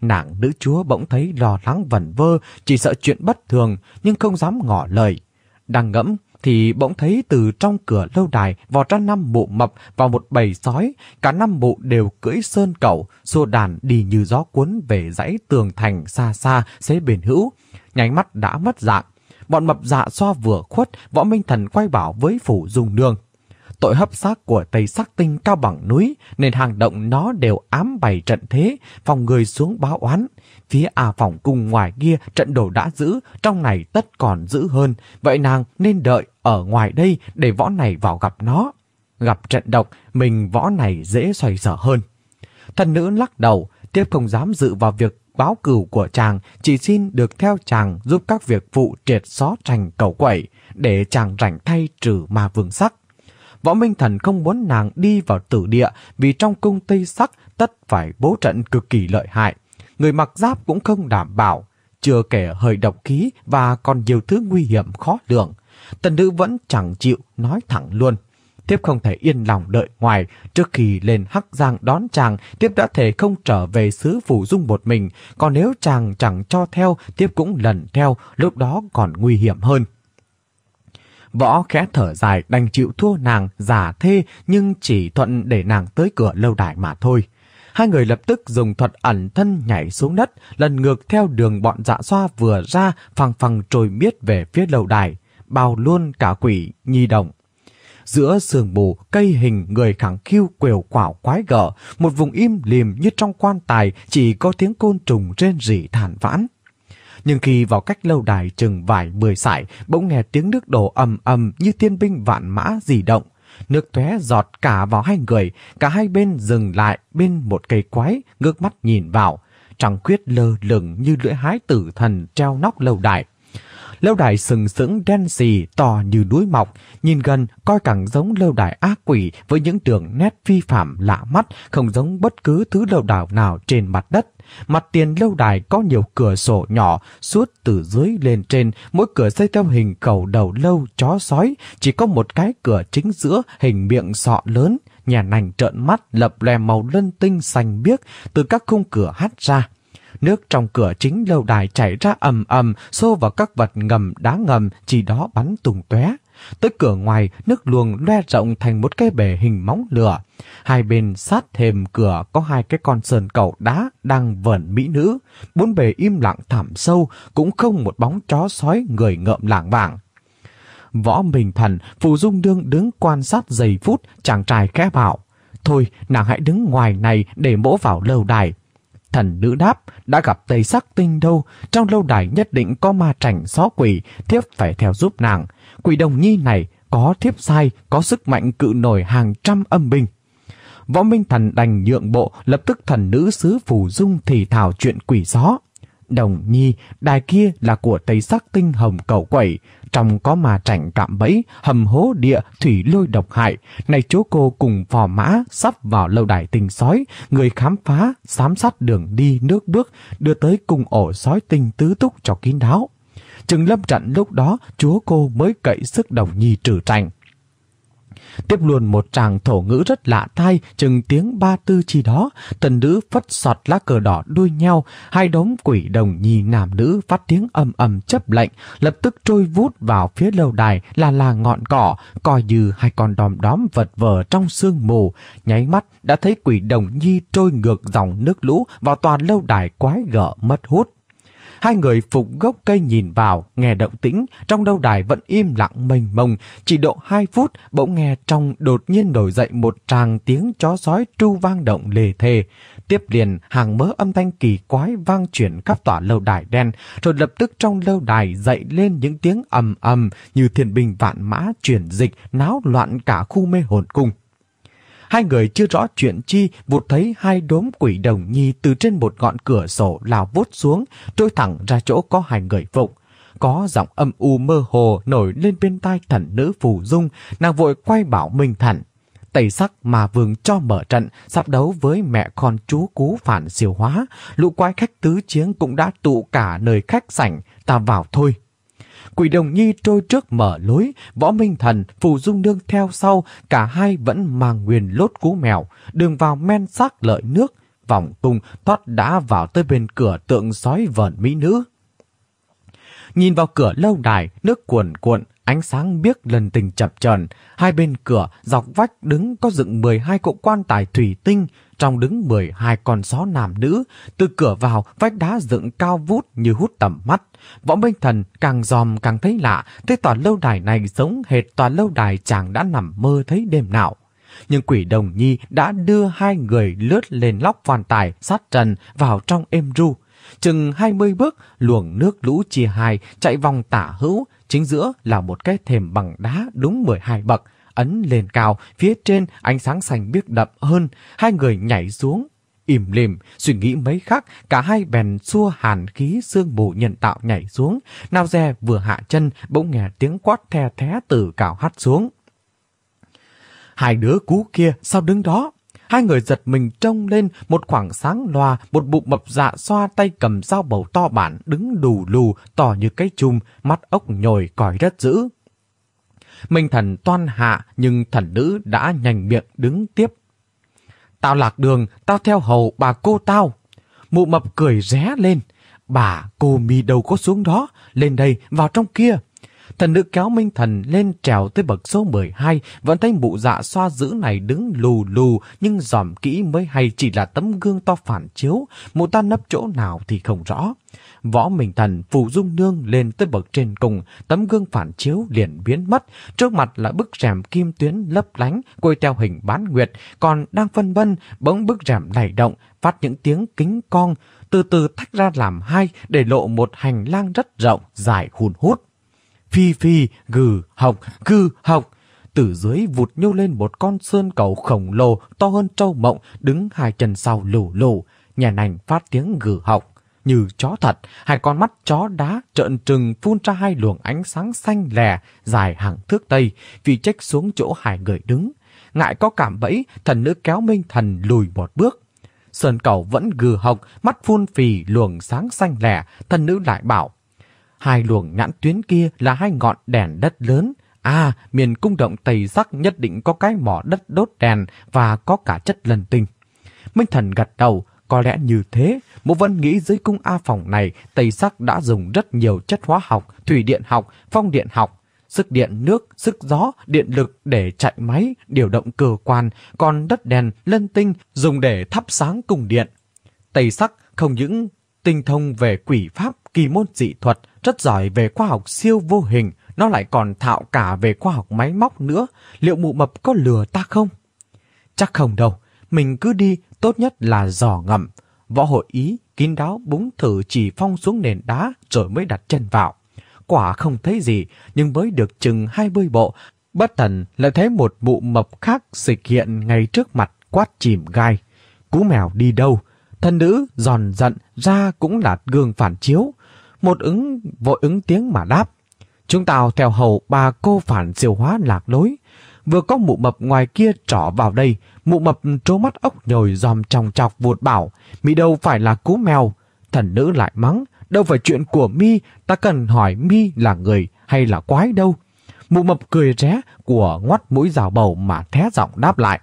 Nàng nữ chúa bỗng thấy lo lắng vẩn vơ, chỉ sợ chuyện bất thường, nhưng không dám ngỏ lời. Đang ngẫm, thì bỗng thấy từ trong cửa lâu đài vọt ra năm bộ mập vào một bầy sói, cả năm bộ đều cưỡi sơn cẩu, xô đàn đi như gió cuốn về dãy tường thành xa xa xế bền hữu, nháy mắt đã mất dạng. Bọn mập dạ xoa vừa khuất, võ minh thần quay bảo với phủ dùng nương tội hấp xác của Tây Sắc Tinh cao bằng núi, nên hàng động nó đều ám bày trận thế, phòng người xuống báo oán. Phía à phòng cung ngoài kia trận đồ đã giữ, trong này tất còn giữ hơn. Vậy nàng nên đợi ở ngoài đây để võ này vào gặp nó. Gặp trận độc, mình võ này dễ xoay sở hơn. Thần nữ lắc đầu, tiếp không dám dự vào việc báo cửu của chàng, chỉ xin được theo chàng giúp các việc phụ triệt xó trành cầu quẩy, để chàng rảnh thay trừ ma vương sắc. Võ Minh Thần không muốn nàng đi vào tử địa vì trong cung Tây Sắc tất phải bố trận cực kỳ lợi hại. Người mặc giáp cũng không đảm bảo, chưa kể hơi độc khí và còn nhiều thứ nguy hiểm khó lường. Tần nữ vẫn chẳng chịu nói thẳng luôn. Tiếp không thể yên lòng đợi ngoài, trước khi lên Hắc Giang đón chàng, Tiếp đã thể không trở về xứ Phủ Dung một mình, còn nếu chàng chẳng cho theo, Tiếp cũng lần theo, lúc đó còn nguy hiểm hơn. Võ khẽ thở dài đành chịu thua nàng giả thê nhưng chỉ thuận để nàng tới cửa lâu đài mà thôi. Hai người lập tức dùng thuật ẩn thân nhảy xuống đất, lần ngược theo đường bọn dạ xoa vừa ra, phăng phăng trồi miết về phía lâu đài, bao luôn cả quỷ, nhi động. Giữa sườn bù, cây hình người khẳng khiu quều quảo quái gở, một vùng im lìm như trong quan tài chỉ có tiếng côn trùng rên rỉ thản vãn. Nhưng khi vào cách lâu đài chừng vài mười sải, bỗng nghe tiếng nước đổ ầm ầm như tiên binh vạn mã dì động. Nước tóe giọt cả vào hai người, cả hai bên dừng lại bên một cây quái, ngước mắt nhìn vào. Trăng khuyết lơ lửng như lưỡi hái tử thần treo nóc lâu đài. Lâu đài sừng sững đen xì, to như núi mọc, nhìn gần coi càng giống lâu đài ác quỷ với những đường nét vi phạm lạ mắt, không giống bất cứ thứ lâu đài nào trên mặt đất. Mặt tiền lâu đài có nhiều cửa sổ nhỏ, suốt từ dưới lên trên, mỗi cửa xây theo hình cầu đầu lâu chó sói, chỉ có một cái cửa chính giữa hình miệng sọ lớn, nhà nành trợn mắt lập lè màu lân tinh xanh biếc từ các khung cửa hắt ra. Nước trong cửa chính lâu đài chảy ra ầm ầm, xô vào các vật ngầm đá ngầm, chỉ đó bắn tung tóe. Tới cửa ngoài, nước luồng loe rộng thành một cái bể hình móng lửa. Hai bên sát thềm cửa có hai cái con sơn cầu đá đang vẩn mỹ nữ. Bốn bề im lặng thảm sâu, cũng không một bóng chó sói người ngợm lảng vàng. Võ Bình Thần, Phù Dung Đương đứng quan sát giây phút, chàng trai khẽ bảo. Thôi, nàng hãy đứng ngoài này để mỗ vào lâu đài. Thần nữ đáp, đã gặp Tây Sắc Tinh đâu, trong lâu đài nhất định có ma trảnh xó quỷ, thiếp phải theo giúp nàng. Quỷ đồng nhi này có thiếp sai, có sức mạnh cự nổi hàng trăm âm binh. Võ Minh Thần đành nhượng bộ, lập tức thần nữ sứ phù dung thì thảo chuyện quỷ gió. Đồng nhi, đài kia là của Tây Sắc Tinh Hồng cầu quẩy, trong có mà trảnh cạm bẫy, hầm hố địa, thủy lôi độc hại. Này chú cô cùng phò mã sắp vào lâu đài tinh sói, người khám phá, sám sát đường đi nước bước, đưa tới cùng ổ sói tinh tứ túc cho kín đáo. Trừng lâm trận lúc đó, chúa cô mới cậy sức đồng nhi trừ trành. Tiếp luôn một tràng thổ ngữ rất lạ tai, chừng tiếng ba tư chi đó, tần nữ phất sọt lá cờ đỏ đuôi nhau, hai đống quỷ đồng nhi nam nữ phát tiếng âm ầm chấp lệnh, lập tức trôi vút vào phía lâu đài là là ngọn cỏ, coi như hai con đom đóm vật vờ trong sương mù, nháy mắt đã thấy quỷ đồng nhi trôi ngược dòng nước lũ vào toàn lâu đài quái gở mất hút. Hai người phục gốc cây nhìn vào, nghe động tĩnh, trong đâu đài vẫn im lặng mênh mông. Chỉ độ hai phút, bỗng nghe trong đột nhiên nổi dậy một tràng tiếng chó sói tru vang động lề thề. Tiếp liền, hàng mớ âm thanh kỳ quái vang chuyển khắp tỏa lâu đài đen, rồi lập tức trong lâu đài dậy lên những tiếng ầm ầm như thiên binh vạn mã chuyển dịch, náo loạn cả khu mê hồn cung. Hai người chưa rõ chuyện chi, vụt thấy hai đốm quỷ đồng nhi từ trên một ngọn cửa sổ lao vút xuống, trôi thẳng ra chỗ có hai người phụng. Có giọng âm u mơ hồ nổi lên bên tai thần nữ phù dung, nàng vội quay bảo Minh Thần. Tây sắc mà vương cho mở trận, sắp đấu với mẹ con chú cú phản siêu hóa. Lũ quái khách tứ chiến cũng đã tụ cả nơi khách sảnh, ta vào thôi. Quỷ đồng nhi trôi trước mở lối, võ minh thần, phù dung nương theo sau, cả hai vẫn mang nguyên lốt cú mèo, đường vào men xác lợi nước, vòng tung thoát đã vào tới bên cửa tượng sói vờn mỹ nữ. Nhìn vào cửa lâu đài, nước cuồn cuộn, ánh sáng biếc lần tình chập trần, hai bên cửa, dọc vách đứng có dựng 12 cỗ quan tài thủy tinh, trong đứng 12 con só nam nữ, từ cửa vào vách đá dựng cao vút như hút tầm mắt. Võ Minh Thần càng dòm càng thấy lạ, thế tòa lâu đài này giống hệt tòa lâu đài chàng đã nằm mơ thấy đêm nào. Nhưng quỷ đồng nhi đã đưa hai người lướt lên lóc hoàn tài sát trần vào trong êm ru. Chừng 20 bước, luồng nước lũ chia hai, chạy vòng tả hữu, chính giữa là một cái thềm bằng đá đúng 12 bậc, ấn lên cao, phía trên ánh sáng xanh biếc đậm hơn, hai người nhảy xuống. Im lìm, suy nghĩ mấy khắc, cả hai bèn xua hàn khí xương mù nhân tạo nhảy xuống. Nào dè vừa hạ chân, bỗng nghe tiếng quát the thé từ cào hắt xuống. Hai đứa cú kia sao đứng đó? Hai người giật mình trông lên một khoảng sáng loa, một bụng mập dạ xoa tay cầm dao bầu to bản đứng đù lù, to như cái chum, mắt ốc nhồi còi rất dữ. Minh thần toan hạ nhưng thần nữ đã nhanh miệng đứng tiếp. Tao lạc đường, tao theo hầu bà cô tao. Mụ mập cười ré lên. Bà, cô mi đâu có xuống đó, lên đây, vào trong kia. Thần nữ kéo Minh Thần lên trèo tới bậc số 12, vẫn thấy mụ dạ xoa giữ này đứng lù lù, nhưng dòm kỹ mới hay chỉ là tấm gương to phản chiếu, mụ ta nấp chỗ nào thì không rõ. Võ Minh Thần phù dung nương lên tới bậc trên cùng, tấm gương phản chiếu liền biến mất, trước mặt là bức rèm kim tuyến lấp lánh, côi theo hình bán nguyệt, còn đang phân vân, bỗng bức rèm lay động, phát những tiếng kính cong, từ từ tách ra làm hai để lộ một hành lang rất rộng, dài hùn hút phi phi, gừ, học, gừ, học. Từ dưới vụt nhô lên một con sơn cầu khổng lồ to hơn trâu mộng đứng hai chân sau lù lù. Nhà nành phát tiếng gừ học. Như chó thật, hai con mắt chó đá trợn trừng phun ra hai luồng ánh sáng xanh lè dài hàng thước tây vì trách xuống chỗ hai người đứng. Ngại có cảm bẫy, thần nữ kéo Minh Thần lùi một bước. Sơn cầu vẫn gừ học, mắt phun phì luồng sáng xanh lẻ, thần nữ lại bảo Hai luồng nhãn tuyến kia là hai ngọn đèn đất lớn. À, miền cung động Tây Sắc nhất định có cái mỏ đất đốt đèn và có cả chất lần tinh. Minh Thần gật đầu, có lẽ như thế, mụ vẫn nghĩ dưới cung A phòng này Tây Sắc đã dùng rất nhiều chất hóa học, thủy điện học, phong điện học, sức điện nước, sức gió, điện lực để chạy máy, điều động cơ quan, còn đất đèn, lân tinh dùng để thắp sáng cung điện. Tây Sắc không những tinh thông về quỷ pháp, kỳ môn dị thuật, rất giỏi về khoa học siêu vô hình, nó lại còn thạo cả về khoa học máy móc nữa. Liệu mụ mập có lừa ta không? Chắc không đâu, mình cứ đi, tốt nhất là dò ngầm. Võ hội ý, kín đáo búng thử chỉ phong xuống nền đá rồi mới đặt chân vào. Quả không thấy gì, nhưng mới được chừng hai mươi bộ, bất thần lại thấy một mụ mập khác xịch hiện ngay trước mặt quát chìm gai. Cú mèo đi đâu? Thân nữ giòn giận ra cũng là gương phản chiếu. Một ứng vội ứng tiếng mà đáp. Chúng tao theo hầu bà cô phản siêu hóa lạc lối. Vừa có mụ mập ngoài kia trỏ vào đây, mụ mập trố mắt ốc nhồi dòm trong chọc vụt bảo, mi đâu phải là cú mèo. Thần nữ lại mắng, đâu phải chuyện của mi, ta cần hỏi mi là người hay là quái đâu. Mụ mập cười ré của ngoắt mũi rào bầu mà thé giọng đáp lại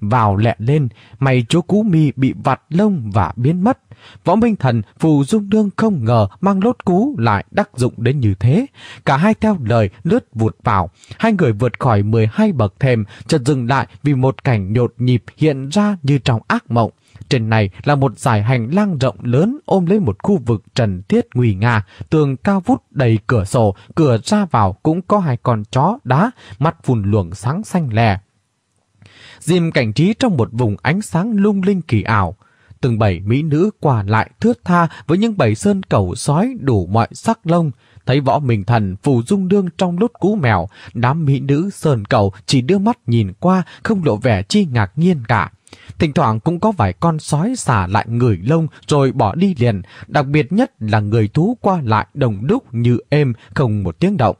vào lẹ lên, mày chỗ cú mi bị vặt lông và biến mất. Võ Minh Thần, Phù Dung Đương không ngờ mang lốt cú lại đắc dụng đến như thế. Cả hai theo lời lướt vụt vào. Hai người vượt khỏi 12 bậc thềm, chợt dừng lại vì một cảnh nhột nhịp hiện ra như trong ác mộng. Trên này là một dải hành lang rộng lớn ôm lấy một khu vực trần thiết nguy nga, tường cao vút đầy cửa sổ, cửa ra vào cũng có hai con chó đá, mắt phùn luồng sáng xanh lè, dìm cảnh trí trong một vùng ánh sáng lung linh kỳ ảo. Từng bảy mỹ nữ qua lại thướt tha với những bảy sơn cầu sói đủ mọi sắc lông. Thấy võ mình thần phù dung đương trong lút cú mèo, đám mỹ nữ sơn cầu chỉ đưa mắt nhìn qua không lộ vẻ chi ngạc nhiên cả. Thỉnh thoảng cũng có vài con sói xả lại người lông rồi bỏ đi liền, đặc biệt nhất là người thú qua lại đồng đúc như êm không một tiếng động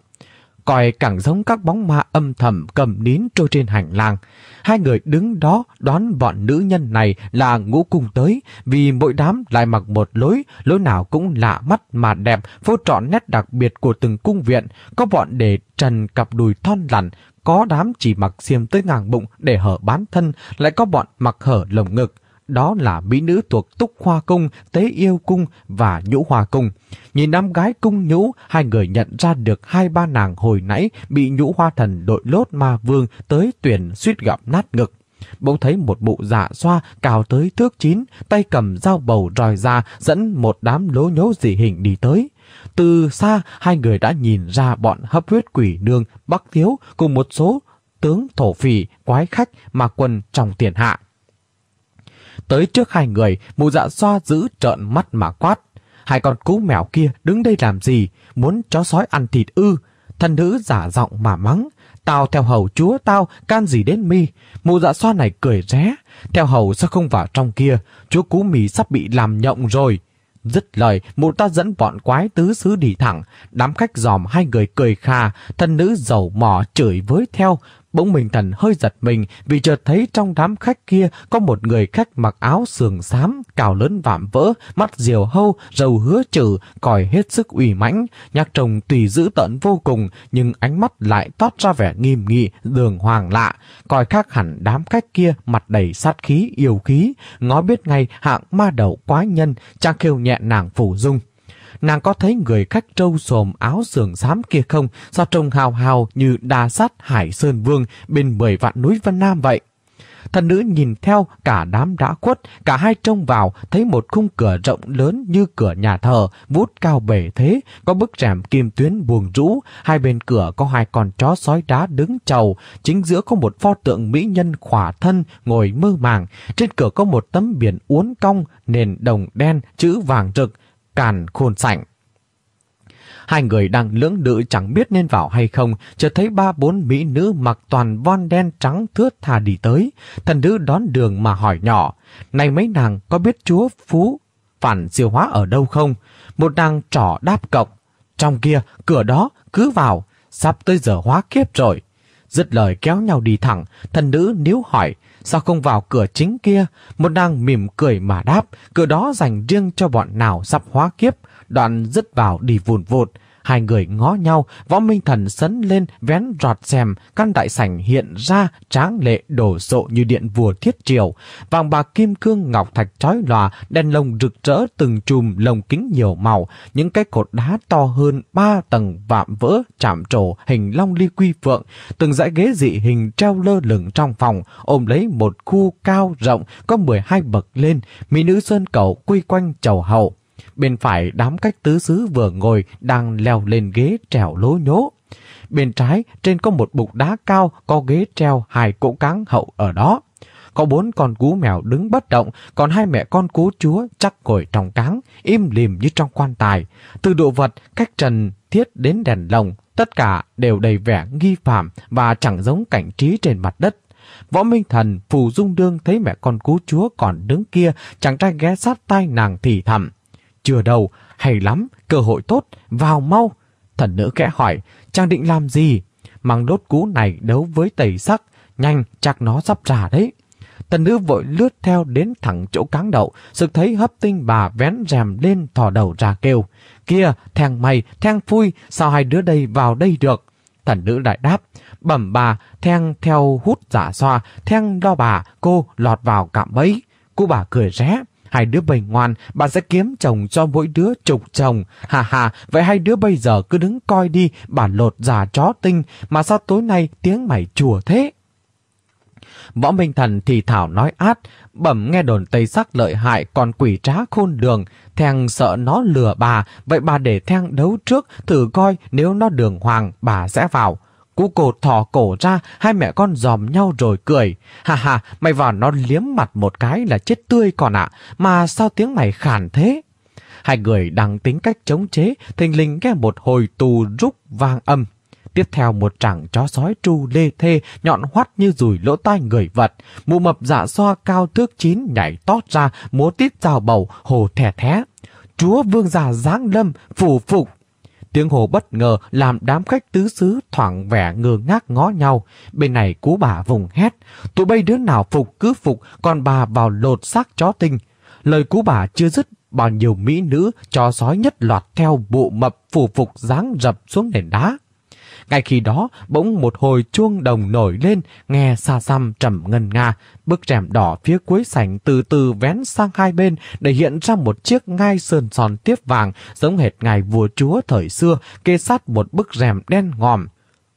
coi càng giống các bóng ma âm thầm cầm nín trôi trên hành lang. Hai người đứng đó đón bọn nữ nhân này là ngũ cung tới, vì mỗi đám lại mặc một lối, lối nào cũng lạ mắt mà đẹp, phô trọn nét đặc biệt của từng cung viện. Có bọn để trần cặp đùi thon lặn, có đám chỉ mặc xiêm tới ngang bụng để hở bán thân, lại có bọn mặc hở lồng ngực đó là mỹ nữ thuộc Túc Hoa Cung, Tế Yêu Cung và Nhũ Hoa Cung. Nhìn năm gái cung nhũ, hai người nhận ra được hai ba nàng hồi nãy bị Nhũ Hoa Thần đội lốt ma vương tới tuyển suýt gặp nát ngực. Bỗng thấy một bộ dạ xoa cào tới thước chín, tay cầm dao bầu ròi ra dẫn một đám lố nhố dị hình đi tới. Từ xa, hai người đã nhìn ra bọn hấp huyết quỷ nương Bắc Thiếu cùng một số tướng thổ phỉ, quái khách mà quân trong tiền hạ. Tới trước hai người, mụ dạ xoa giữ trợn mắt mà quát. Hai con cú mèo kia đứng đây làm gì? Muốn chó sói ăn thịt ư? Thần nữ giả giọng mà mắng. Tao theo hầu chúa tao, can gì đến mi? Mụ dạ xoa này cười ré. Theo hầu sao không vào trong kia? Chúa cú mì sắp bị làm nhộng rồi. Dứt lời, mụ ta dẫn bọn quái tứ xứ đi thẳng. Đám khách dòm hai người cười kha, thân nữ dầu mỏ chửi với theo. Bỗng mình thần hơi giật mình vì chợt thấy trong đám khách kia có một người khách mặc áo sườn xám, cào lớn vạm vỡ, mắt diều hâu, râu hứa chữ, còi hết sức ủy mãnh. Nhạc trồng tùy dữ tận vô cùng, nhưng ánh mắt lại toát ra vẻ nghiêm nghị, đường hoàng lạ. Còi khác hẳn đám khách kia mặt đầy sát khí, yêu khí, ngó biết ngay hạng ma đầu quái nhân, chàng kêu nhẹ nàng phủ dung nàng có thấy người khách trâu xồm áo sườn xám kia không, sao trông hào hào như đa sát Hải Sơn Vương bên mười vạn núi Vân Nam vậy? Thần nữ nhìn theo cả đám đã khuất, cả hai trông vào thấy một khung cửa rộng lớn như cửa nhà thờ, vút cao bể thế, có bức rèm kim tuyến buồn rũ, hai bên cửa có hai con chó sói đá đứng chầu, chính giữa có một pho tượng mỹ nhân khỏa thân ngồi mơ màng, trên cửa có một tấm biển uốn cong, nền đồng đen, chữ vàng rực, càn khôn sảnh. Hai người đang lưỡng lự chẳng biết nên vào hay không, chợt thấy ba bốn mỹ nữ mặc toàn von đen trắng thướt tha đi tới. Thần nữ đón đường mà hỏi nhỏ, này mấy nàng có biết chúa Phú phản siêu hóa ở đâu không? Một nàng trỏ đáp cộng trong kia, cửa đó, cứ vào, sắp tới giờ hóa kiếp rồi. Dứt lời kéo nhau đi thẳng, thần nữ níu hỏi, sao không vào cửa chính kia? Một nàng mỉm cười mà đáp, cửa đó dành riêng cho bọn nào sắp hóa kiếp, đoạn dứt vào đi vùn vụt. Hai người ngó nhau, võ minh thần sấn lên vén rọt xem, căn đại sảnh hiện ra tráng lệ đổ sộ như điện vua thiết triều. Vàng bạc kim cương ngọc thạch trói lòa, đèn lồng rực rỡ từng chùm lồng kính nhiều màu, những cái cột đá to hơn ba tầng vạm vỡ, chạm trổ, hình long ly quy phượng, từng dãy ghế dị hình treo lơ lửng trong phòng, ôm lấy một khu cao rộng có 12 bậc lên, mỹ nữ sơn cầu quy quanh chầu hậu. Bên phải đám cách tứ xứ vừa ngồi đang leo lên ghế trèo lố nhố. Bên trái trên có một bục đá cao có ghế treo hai cỗ cáng hậu ở đó. Có bốn con cú mèo đứng bất động, còn hai mẹ con cú chúa chắc ngồi trong cáng, im lìm như trong quan tài. Từ độ vật, cách trần, thiết đến đèn lồng, tất cả đều đầy vẻ nghi phạm và chẳng giống cảnh trí trên mặt đất. Võ Minh Thần, Phù Dung Đương thấy mẹ con cú chúa còn đứng kia, chàng trai ghé sát tai nàng thì thầm. Chưa đâu, hay lắm, cơ hội tốt, vào mau. Thần nữ kẽ hỏi, chàng định làm gì? Mang đốt cú này đấu với tẩy sắc, nhanh, chắc nó sắp trả đấy. Thần nữ vội lướt theo đến thẳng chỗ cáng đậu, sực thấy hấp tinh bà vén rèm lên thò đầu ra kêu. Kia, thèng mày, thèng phui, sao hai đứa đây vào đây được? Thần nữ lại đáp, bẩm bà, thang theo hút giả xoa, thang đo bà, cô lọt vào cạm bẫy. Cô bà cười ré, Hai đứa bầy ngoan, bà sẽ kiếm chồng cho mỗi đứa chục chồng. Hà hà, vậy hai đứa bây giờ cứ đứng coi đi, bà lột giả chó tinh, mà sao tối nay tiếng mày chùa thế? Võ Minh Thần thì thảo nói át, bẩm nghe đồn Tây Sắc lợi hại còn quỷ trá khôn đường, thèng sợ nó lừa bà, vậy bà để thèng đấu trước, thử coi nếu nó đường hoàng bà sẽ vào. Cú cột thỏ cổ ra, hai mẹ con dòm nhau rồi cười. Hà hà, mày vào nó liếm mặt một cái là chết tươi còn ạ. Mà sao tiếng mày khản thế? Hai người đang tính cách chống chế, thình lình nghe một hồi tù rúc vang âm. Tiếp theo một chàng chó sói tru lê thê, nhọn hoắt như rùi lỗ tai người vật. Mụ mập dạ xoa cao thước chín nhảy tót ra, múa tít rào bầu, hồ thẻ thé. Chúa vương già giáng lâm, phủ phục, Tiếng hồ bất ngờ làm đám khách tứ xứ thoảng vẻ ngơ ngác ngó nhau. Bên này cú bà vùng hét. Tụi bay đứa nào phục cứ phục, còn bà vào lột xác chó tinh. Lời cú bà chưa dứt, bao nhiêu mỹ nữ cho sói nhất loạt theo bộ mập phủ phục dáng rập xuống nền đá. Ngay khi đó, bỗng một hồi chuông đồng nổi lên, nghe xa xăm trầm ngân nga. Bức rèm đỏ phía cuối sảnh từ từ vén sang hai bên để hiện ra một chiếc ngai sơn son tiếp vàng, giống hệt ngài vua chúa thời xưa, kê sát một bức rèm đen ngòm.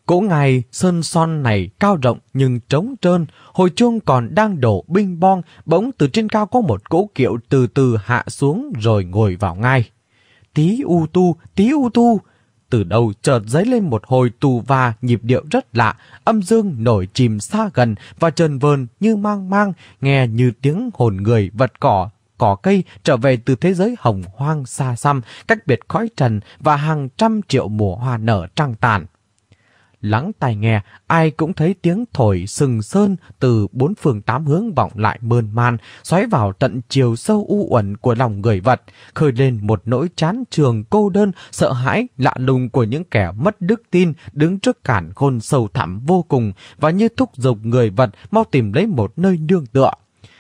Cỗ ngài sơn son này cao rộng nhưng trống trơn, hồi chuông còn đang đổ binh bong, bỗng từ trên cao có một cỗ kiệu từ từ hạ xuống rồi ngồi vào ngai. Tí u tu, tí u tu, từ đầu chợt dấy lên một hồi tù và nhịp điệu rất lạ, âm dương nổi chìm xa gần và trần vờn như mang mang, nghe như tiếng hồn người vật cỏ, cỏ cây trở về từ thế giới hồng hoang xa xăm, cách biệt khói trần và hàng trăm triệu mùa hoa nở trăng tàn lắng tai nghe, ai cũng thấy tiếng thổi sừng sơn từ bốn phương tám hướng vọng lại mơn man, xoáy vào tận chiều sâu u uẩn của lòng người vật, khơi lên một nỗi chán trường cô đơn, sợ hãi, lạ lùng của những kẻ mất đức tin, đứng trước cản khôn sâu thẳm vô cùng và như thúc giục người vật mau tìm lấy một nơi nương tựa.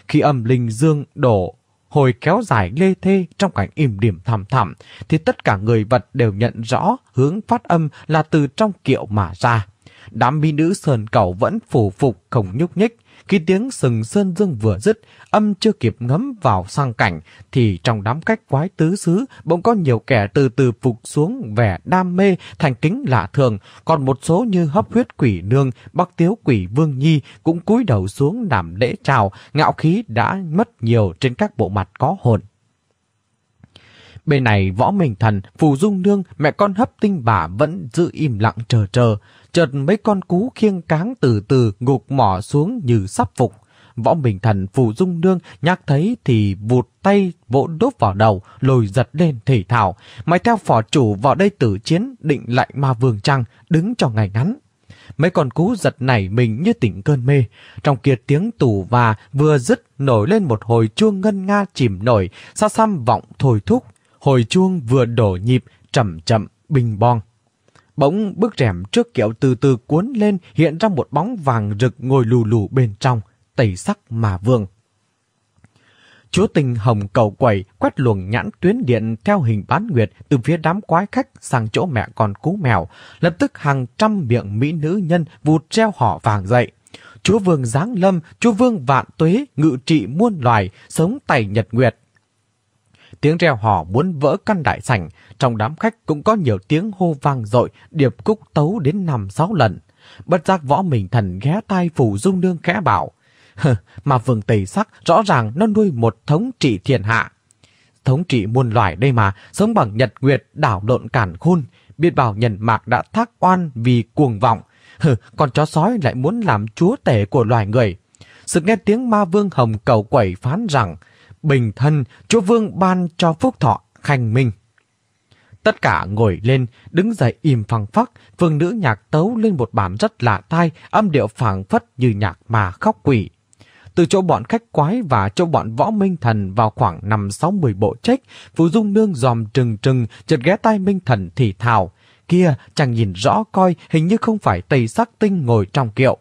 Khi âm linh dương đổ hồi kéo dài lê thê trong cảnh im điểm thầm thầm thì tất cả người vật đều nhận rõ hướng phát âm là từ trong kiệu mà ra. Đám mỹ nữ sơn cầu vẫn phủ phục không nhúc nhích, khi tiếng sừng sơn dương vừa dứt, âm chưa kịp ngấm vào sang cảnh, thì trong đám cách quái tứ xứ bỗng có nhiều kẻ từ từ phục xuống vẻ đam mê thành kính lạ thường, còn một số như hấp huyết quỷ nương, bắc tiếu quỷ vương nhi cũng cúi đầu xuống làm lễ chào, ngạo khí đã mất nhiều trên các bộ mặt có hồn. Bên này võ mình thần, phù dung nương, mẹ con hấp tinh bà vẫn giữ im lặng chờ chờ. Chợt mấy con cú khiêng cáng từ từ gục mỏ xuống như sắp phục. Võ bình thần phù dung nương nhắc thấy thì vụt tay vỗ đốt vào đầu, lồi giật lên thể thảo. Mày theo phò chủ vào đây tử chiến, định lại ma vương trăng, đứng cho ngày ngắn. Mấy con cú giật nảy mình như tỉnh cơn mê. Trong kia tiếng tù và vừa dứt nổi lên một hồi chuông ngân nga chìm nổi, xa xăm vọng thổi thúc. Hồi chuông vừa đổ nhịp, chậm chậm, bình bong. Bỗng bức rèm trước kiệu từ từ cuốn lên hiện ra một bóng vàng rực ngồi lù lù bên trong, tẩy sắc mà vương. Chúa tình hồng cầu quẩy quét luồng nhãn tuyến điện theo hình bán nguyệt từ phía đám quái khách sang chỗ mẹ con cú mèo. Lập tức hàng trăm miệng mỹ nữ nhân vụt treo họ vàng dậy. Chúa vương giáng lâm, chúa vương vạn tuế, ngự trị muôn loài, sống tẩy nhật nguyệt, Tiếng reo hò muốn vỡ căn đại sảnh, trong đám khách cũng có nhiều tiếng hô vang dội, điệp cúc tấu đến năm sáu lần. Bất giác võ mình thần ghé tai phủ dung đương khẽ bảo. mà vương tây sắc rõ ràng nó nuôi một thống trị thiên hạ. Thống trị muôn loài đây mà, sống bằng nhật nguyệt đảo lộn cản khôn, biết bảo nhân mạc đã thác oan vì cuồng vọng. Hừ, con chó sói lại muốn làm chúa tể của loài người. Sự nghe tiếng ma vương hồng cầu quẩy phán rằng, bình thân, chúa vương ban cho phúc thọ, khanh minh. Tất cả ngồi lên, đứng dậy im phăng phắc, phương nữ nhạc tấu lên một bản rất lạ tai, âm điệu phảng phất như nhạc mà khóc quỷ. Từ chỗ bọn khách quái và chỗ bọn võ minh thần vào khoảng năm sáu mười bộ trách, Phú Dung Nương dòm trừng trừng, chợt ghé tai minh thần thì thào. Kia, chẳng nhìn rõ coi, hình như không phải tây sắc tinh ngồi trong kiệu.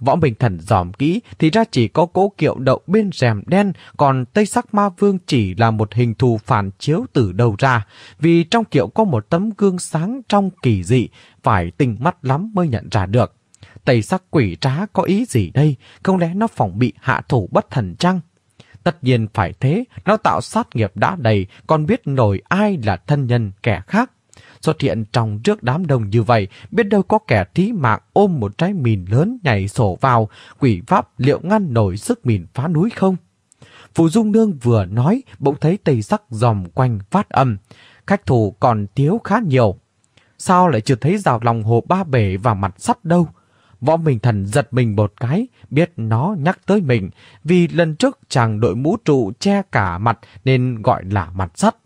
Võ Bình Thần dòm kỹ thì ra chỉ có cỗ kiệu đậu bên rèm đen, còn Tây Sắc Ma Vương chỉ là một hình thù phản chiếu từ đầu ra, vì trong kiệu có một tấm gương sáng trong kỳ dị, phải tinh mắt lắm mới nhận ra được. Tây Sắc quỷ trá có ý gì đây, không lẽ nó phòng bị hạ thủ bất thần chăng? Tất nhiên phải thế, nó tạo sát nghiệp đã đầy, còn biết nổi ai là thân nhân kẻ khác xuất hiện trong trước đám đông như vậy, biết đâu có kẻ thí mạng ôm một trái mìn lớn nhảy sổ vào, quỷ pháp liệu ngăn nổi sức mìn phá núi không? Phụ Dung Nương vừa nói, bỗng thấy tây sắc dòm quanh phát âm. Khách thủ còn thiếu khá nhiều. Sao lại chưa thấy rào lòng hồ ba bể và mặt sắt đâu? Võ Minh Thần giật mình một cái, biết nó nhắc tới mình, vì lần trước chàng đội mũ trụ che cả mặt nên gọi là mặt sắt.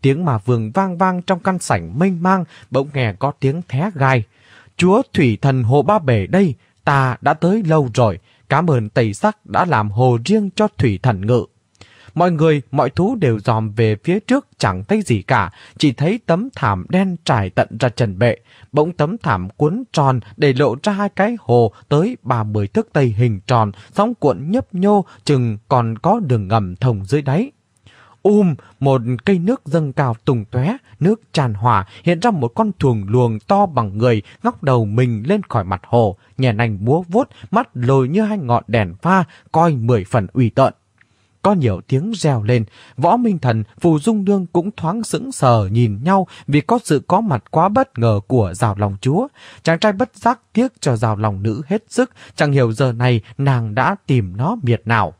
Tiếng mà vương vang vang trong căn sảnh mênh mang, bỗng nghe có tiếng thé gai. Chúa Thủy Thần Hồ Ba Bể đây, ta đã tới lâu rồi. Cảm ơn Tây Sắc đã làm hồ riêng cho Thủy Thần Ngự. Mọi người, mọi thú đều dòm về phía trước chẳng thấy gì cả, chỉ thấy tấm thảm đen trải tận ra trần bệ. Bỗng tấm thảm cuốn tròn để lộ ra hai cái hồ tới 30 thước tây hình tròn, sóng cuộn nhấp nhô chừng còn có đường ngầm thông dưới đáy. Um, một cây nước dâng cao tùng tóe, nước tràn hỏa, hiện ra một con thuồng luồng to bằng người, ngóc đầu mình lên khỏi mặt hồ, nhẹ nành múa vuốt, mắt lồi như hai ngọn đèn pha, coi mười phần uy tợn. có nhiều tiếng reo lên. Võ Minh Thần, Phù Dung đương cũng thoáng sững sờ nhìn nhau vì có sự có mặt quá bất ngờ của rào lòng chúa. Chàng trai bất giác tiếc cho rào lòng nữ hết sức, chẳng hiểu giờ này nàng đã tìm nó miệt nào.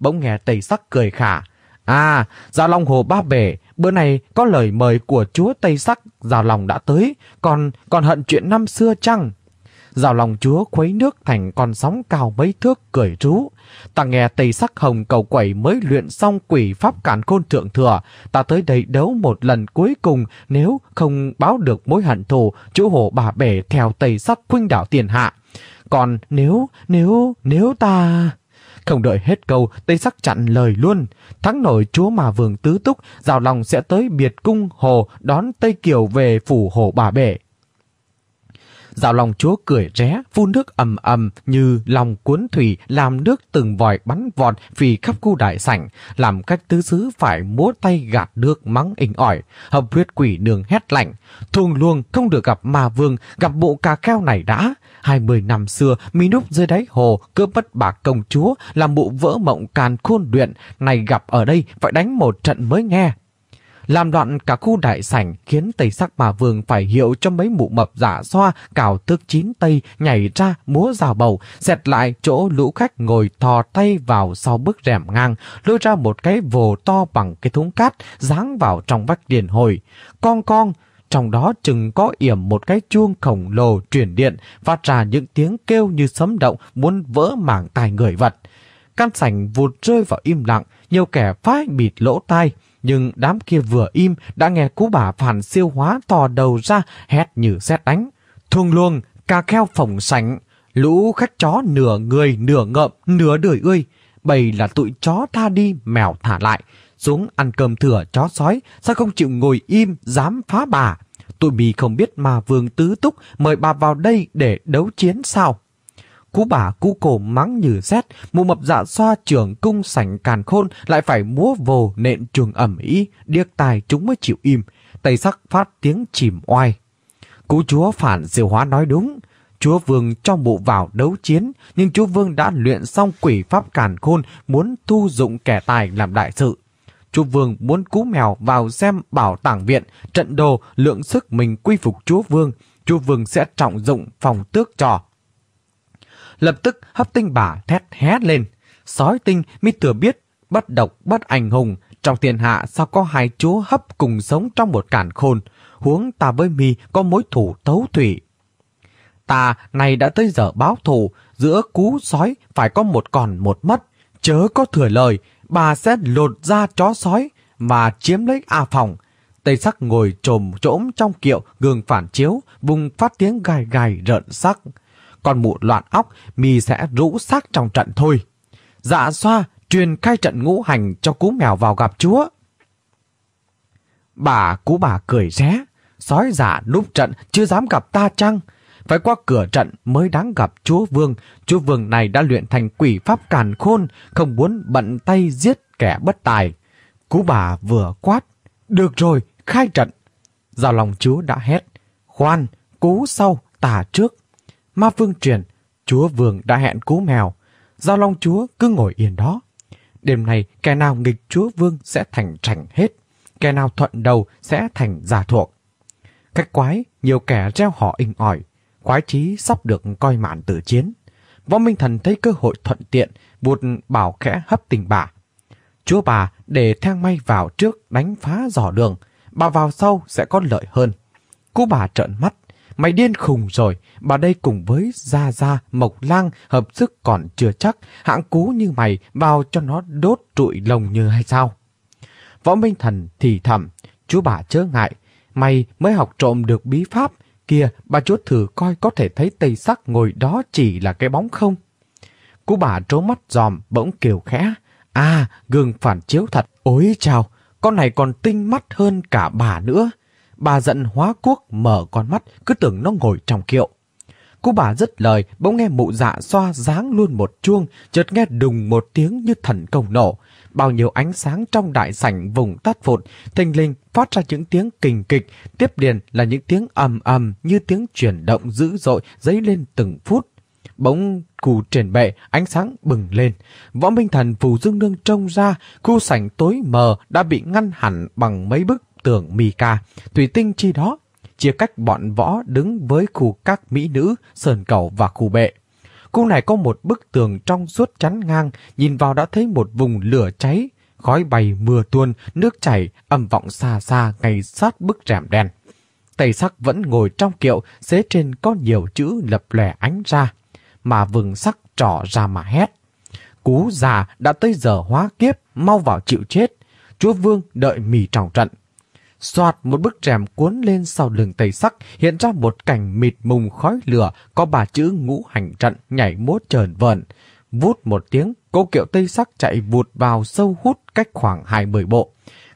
Bỗng nghe tẩy sắc cười khả. À, dạ giao lòng hồ ba bể, bữa này có lời mời của chúa Tây Sắc, dạ giao lòng đã tới, còn còn hận chuyện năm xưa chăng? Dạ giao lòng chúa khuấy nước thành con sóng cao mấy thước cười rú. Ta nghe Tây Sắc Hồng cầu quẩy mới luyện xong quỷ pháp cản khôn thượng thừa. Ta tới đây đấu một lần cuối cùng nếu không báo được mối hận thù, chú hồ bà bể theo Tây Sắc khuynh đảo tiền hạ. Còn nếu, nếu, nếu ta... Không đợi hết câu, Tây Sắc chặn lời luôn. Thắng nổi chúa mà vương tứ túc, rào lòng sẽ tới biệt cung hồ đón Tây Kiều về phủ hồ bà bể. Dạo lòng chúa cười ré, phun nước ầm ầm như lòng cuốn thủy làm nước từng vòi bắn vọt vì khắp khu đại sảnh, làm cách tứ xứ phải múa tay gạt nước mắng inh ỏi. Hợp huyết quỷ đường hét lạnh, thuồng luông không được gặp ma vương, gặp bộ cà keo này đã. Hai mươi năm xưa, mi núp dưới đáy hồ, cướp bất bạc công chúa, làm bộ vỡ mộng càn khôn luyện, này gặp ở đây phải đánh một trận mới nghe làm loạn cả khu đại sảnh khiến Tây Sắc Bà Vương phải hiệu cho mấy mụ mập giả xoa cào tước chín Tây nhảy ra múa rào bầu, xẹt lại chỗ lũ khách ngồi thò tay vào sau bức rèm ngang, lôi ra một cái vồ to bằng cái thúng cát, dáng vào trong vách điền hồi. Con con, trong đó chừng có yểm một cái chuông khổng lồ truyền điện, phát ra những tiếng kêu như sấm động muốn vỡ mảng tài người vật. Căn sảnh vụt rơi vào im lặng, nhiều kẻ phái bịt lỗ tai, nhưng đám kia vừa im đã nghe cú bà phản siêu hóa tò đầu ra hét như xét đánh. thùng luông, cà kheo phồng sảnh, lũ khách chó nửa người nửa ngợm nửa đời ươi. Bầy là tụi chó tha đi mèo thả lại. Xuống ăn cơm thừa chó sói sao không chịu ngồi im dám phá bà. Tụi mì không biết mà vương tứ túc mời bà vào đây để đấu chiến sao. Cú bà cú cổ mắng như xét, mụ mập dạ xoa trưởng cung sảnh càn khôn lại phải múa vồ nện trường ẩm ý, điếc tài chúng mới chịu im. Tây sắc phát tiếng chìm oai. Cú chúa phản diệu hóa nói đúng. Chúa Vương cho mụ vào đấu chiến, nhưng chúa Vương đã luyện xong quỷ pháp càn khôn muốn thu dụng kẻ tài làm đại sự. Chúa Vương muốn cú mèo vào xem bảo tàng viện, trận đồ lượng sức mình quy phục chúa Vương. Chúa Vương sẽ trọng dụng phòng tước trò lập tức hấp tinh bà thét hét lên. Sói tinh mi thừa biết, bất độc bất ảnh hùng, trong thiên hạ sao có hai chúa hấp cùng sống trong một cản khôn, huống ta với mi có mối thủ tấu thủy. Ta này đã tới giờ báo thù, giữa cú sói phải có một còn một mất, chớ có thừa lời, bà sẽ lột ra chó sói và chiếm lấy A phòng. Tây sắc ngồi trồm trỗm trong kiệu, gương phản chiếu, vùng phát tiếng gai gai rợn sắc con mụ loạn óc, mi sẽ rũ xác trong trận thôi. Dạ xoa, truyền khai trận ngũ hành cho cú mèo vào gặp chúa. Bà cú bà cười ré, sói giả núp trận chưa dám gặp ta chăng? Phải qua cửa trận mới đáng gặp chúa vương. Chúa vương này đã luyện thành quỷ pháp càn khôn, không muốn bận tay giết kẻ bất tài. Cú bà vừa quát. Được rồi, khai trận. Giao lòng chúa đã hét. Khoan, cú sau, tà trước. Ma Vương truyền, chúa vương đã hẹn cú mèo. Giao Long chúa cứ ngồi yên đó. Đêm nay, kẻ nào nghịch chúa vương sẽ thành trành hết. Kẻ nào thuận đầu sẽ thành giả thuộc. Cách quái, nhiều kẻ reo họ inh ỏi. Quái trí sắp được coi mạn tử chiến. Võ Minh Thần thấy cơ hội thuận tiện, buộc bảo khẽ hấp tình bà. Chúa bà để thang may vào trước đánh phá dò đường. Bà vào sau sẽ có lợi hơn. Cú bà trợn mắt, Mày điên khùng rồi, bà đây cùng với Gia Gia, Mộc Lang hợp sức còn chưa chắc, hạng cú như mày vào cho nó đốt trụi lồng như hay sao? Võ Minh Thần thì thầm, chú bà chớ ngại, mày mới học trộm được bí pháp, kia bà chú thử coi có thể thấy tây sắc ngồi đó chỉ là cái bóng không? Cú bà trố mắt giòm bỗng kiều khẽ, à gương phản chiếu thật, ôi chào, con này còn tinh mắt hơn cả bà nữa. Bà giận hóa quốc mở con mắt, cứ tưởng nó ngồi trong kiệu. Cô bà dứt lời, bỗng nghe mụ dạ xoa dáng luôn một chuông, chợt nghe đùng một tiếng như thần công nổ. Bao nhiêu ánh sáng trong đại sảnh vùng tắt phụt, thình linh phát ra những tiếng kình kịch, tiếp liền là những tiếng ầm ầm như tiếng chuyển động dữ dội dấy lên từng phút. Bỗng cù trên bệ, ánh sáng bừng lên. Võ Minh Thần phù dương nương trông ra, khu sảnh tối mờ đã bị ngăn hẳn bằng mấy bức tường Mika, thủy tinh chi đó, chia cách bọn võ đứng với khu các mỹ nữ, sơn cầu và khu bệ. Khu này có một bức tường trong suốt chắn ngang, nhìn vào đã thấy một vùng lửa cháy, khói bay mưa tuôn, nước chảy, âm vọng xa xa ngay sát bức rèm đen. Tây sắc vẫn ngồi trong kiệu, xế trên có nhiều chữ lập lẻ ánh ra, mà vừng sắc trỏ ra mà hét. Cú già đã tới giờ hóa kiếp, mau vào chịu chết. Chúa Vương đợi mì trọng trận. Xoạt một bức rèm cuốn lên sau lưng tây sắc, hiện ra một cảnh mịt mùng khói lửa, có bà chữ ngũ hành trận nhảy múa trờn vờn. Vút một tiếng, cô kiệu tây sắc chạy vụt vào sâu hút cách khoảng 20 bộ.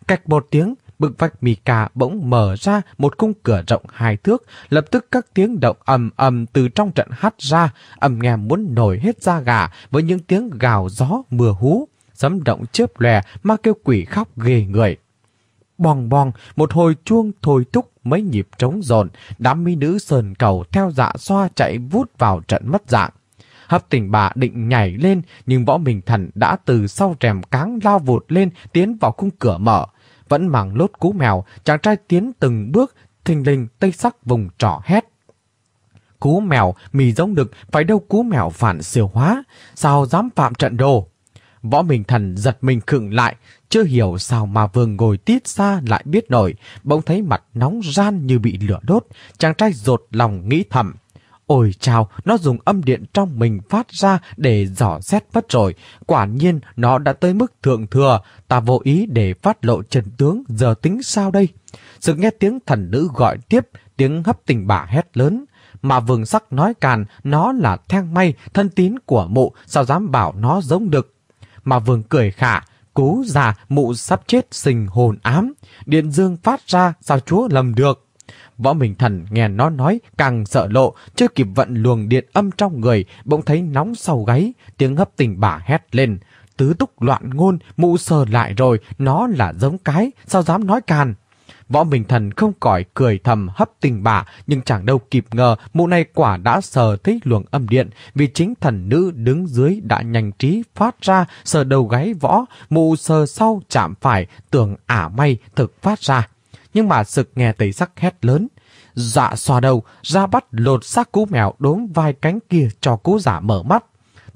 Cách một tiếng, bực vách mì cà bỗng mở ra một khung cửa rộng hai thước, lập tức các tiếng động ầm ầm từ trong trận hát ra, ầm nghe muốn nổi hết da gà với những tiếng gào gió mưa hú, sấm động chớp lè mà kêu quỷ khóc ghê người. Bong bong, một hồi chuông thôi thúc mấy nhịp trống rồn, đám mỹ nữ sờn cầu theo dạ xoa chạy vút vào trận mất dạng. Hấp tình bà định nhảy lên, nhưng võ mình thần đã từ sau rèm cáng lao vụt lên, tiến vào khung cửa mở. Vẫn mang lốt cú mèo, chàng trai tiến từng bước, thình linh tây sắc vùng trỏ hét. Cú mèo, mì giống đực, phải đâu cú mèo phản siêu hóa, sao dám phạm trận đồ. Võ Minh Thần giật mình khựng lại, chưa hiểu sao mà vừa ngồi tít xa lại biết nổi, bỗng thấy mặt nóng ran như bị lửa đốt, chàng trai rột lòng nghĩ thầm. Ôi chào, nó dùng âm điện trong mình phát ra để dò xét mất rồi. Quả nhiên nó đã tới mức thượng thừa, ta vô ý để phát lộ trần tướng, giờ tính sao đây? Sự nghe tiếng thần nữ gọi tiếp, tiếng hấp tình bà hét lớn. Mà vườn sắc nói càn, nó là thang may, thân tín của mụ, sao dám bảo nó giống được. Mà vương cười khả, cố già mụ sắp chết sinh hồn ám. Điện dương phát ra, sao chúa lầm được? Võ Minh Thần nghe nó nói càng sợ lộ, chưa kịp vận luồng điện âm trong người, bỗng thấy nóng sau gáy, tiếng hấp tình bà hét lên. Tứ túc loạn ngôn, mụ sờ lại rồi, nó là giống cái, sao dám nói càn. Võ Minh Thần không cỏi cười thầm hấp tình bà, nhưng chẳng đâu kịp ngờ mụ này quả đã sờ thấy luồng âm điện, vì chính thần nữ đứng dưới đã nhanh trí phát ra sờ đầu gáy võ, mụ sờ sau chạm phải, tưởng ả may thực phát ra nhưng mà sực nghe tây sắc hét lớn. Dạ xoa đầu, ra bắt lột xác cú mèo đốm vai cánh kia cho cú giả mở mắt.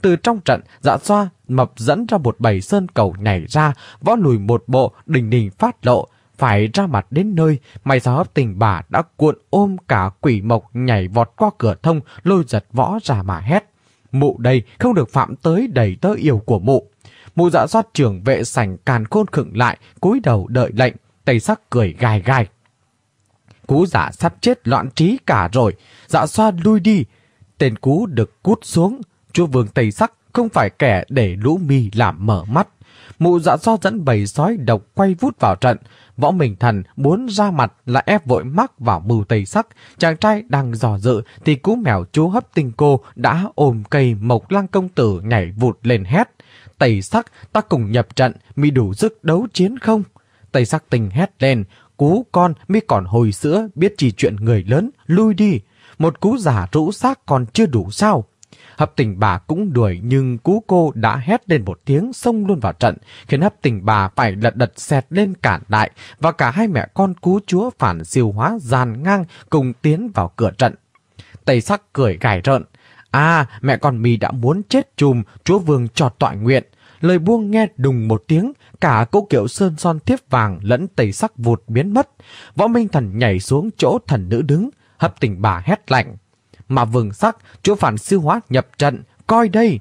Từ trong trận, dạ xoa mập dẫn ra một bầy sơn cầu nhảy ra, võ lùi một bộ, đình đình phát lộ, phải ra mặt đến nơi, may sao hấp tình bà đã cuộn ôm cả quỷ mộc nhảy vọt qua cửa thông, lôi giật võ ra mà hét. Mụ đây không được phạm tới đầy tớ yêu của mụ. Mụ dạ xoa trưởng vệ sảnh càn khôn khựng lại, cúi đầu đợi lệnh, Tây sắc cười gai gai. Cú giả sắp chết loạn trí cả rồi, dạ xoa lui đi. Tên cú được cút xuống, chúa vương Tây sắc không phải kẻ để lũ mi làm mở mắt. Mụ dạ do dẫn bầy sói độc quay vút vào trận. Võ Minh Thần muốn ra mặt là ép vội mắc vào mưu tây sắc. Chàng trai đang dò dự thì cú mèo chú hấp tinh cô đã ôm cây mộc lăng công tử nhảy vụt lên hét. Tây sắc ta cùng nhập trận, mi đủ sức đấu chiến không? Tây sắc tình hét lên, cú con mi còn hồi sữa, biết chỉ chuyện người lớn, lui đi. Một cú giả rũ xác còn chưa đủ sao? Hấp tình bà cũng đuổi nhưng cú cô đã hét lên một tiếng xông luôn vào trận, khiến hấp tình bà phải lật đật xẹt lên cản lại và cả hai mẹ con cú chúa phản siêu hóa dàn ngang cùng tiến vào cửa trận. Tây sắc cười gài rợn. À, mẹ con mì đã muốn chết chùm, chúa vương trọt tọa nguyện lời buông nghe đùng một tiếng, cả cỗ kiệu sơn son thiếp vàng lẫn tẩy sắc vụt biến mất. Võ Minh Thần nhảy xuống chỗ thần nữ đứng, hấp tình bà hét lạnh. Mà vừng sắc, chỗ phản siêu hóa nhập trận, coi đây.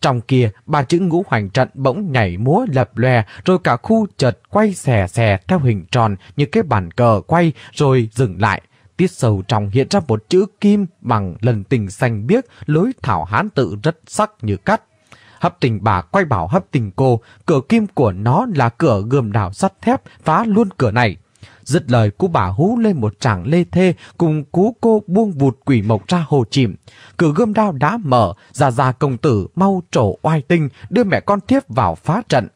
Trong kia, ba chữ ngũ hoành trận bỗng nhảy múa lập lè, rồi cả khu chợt quay xè xè theo hình tròn như cái bàn cờ quay, rồi dừng lại. Tiết sầu trong hiện ra một chữ kim bằng lần tình xanh biếc, lối thảo hán tự rất sắc như cắt. Hấp tình bà quay bảo hấp tình cô, cửa kim của nó là cửa gươm đảo sắt thép, phá luôn cửa này. Dứt lời cú bà hú lên một tràng lê thê cùng cú cô buông vụt quỷ mộc ra hồ chìm. Cửa gươm đao đã mở, già già công tử mau trổ oai tinh đưa mẹ con thiếp vào phá trận.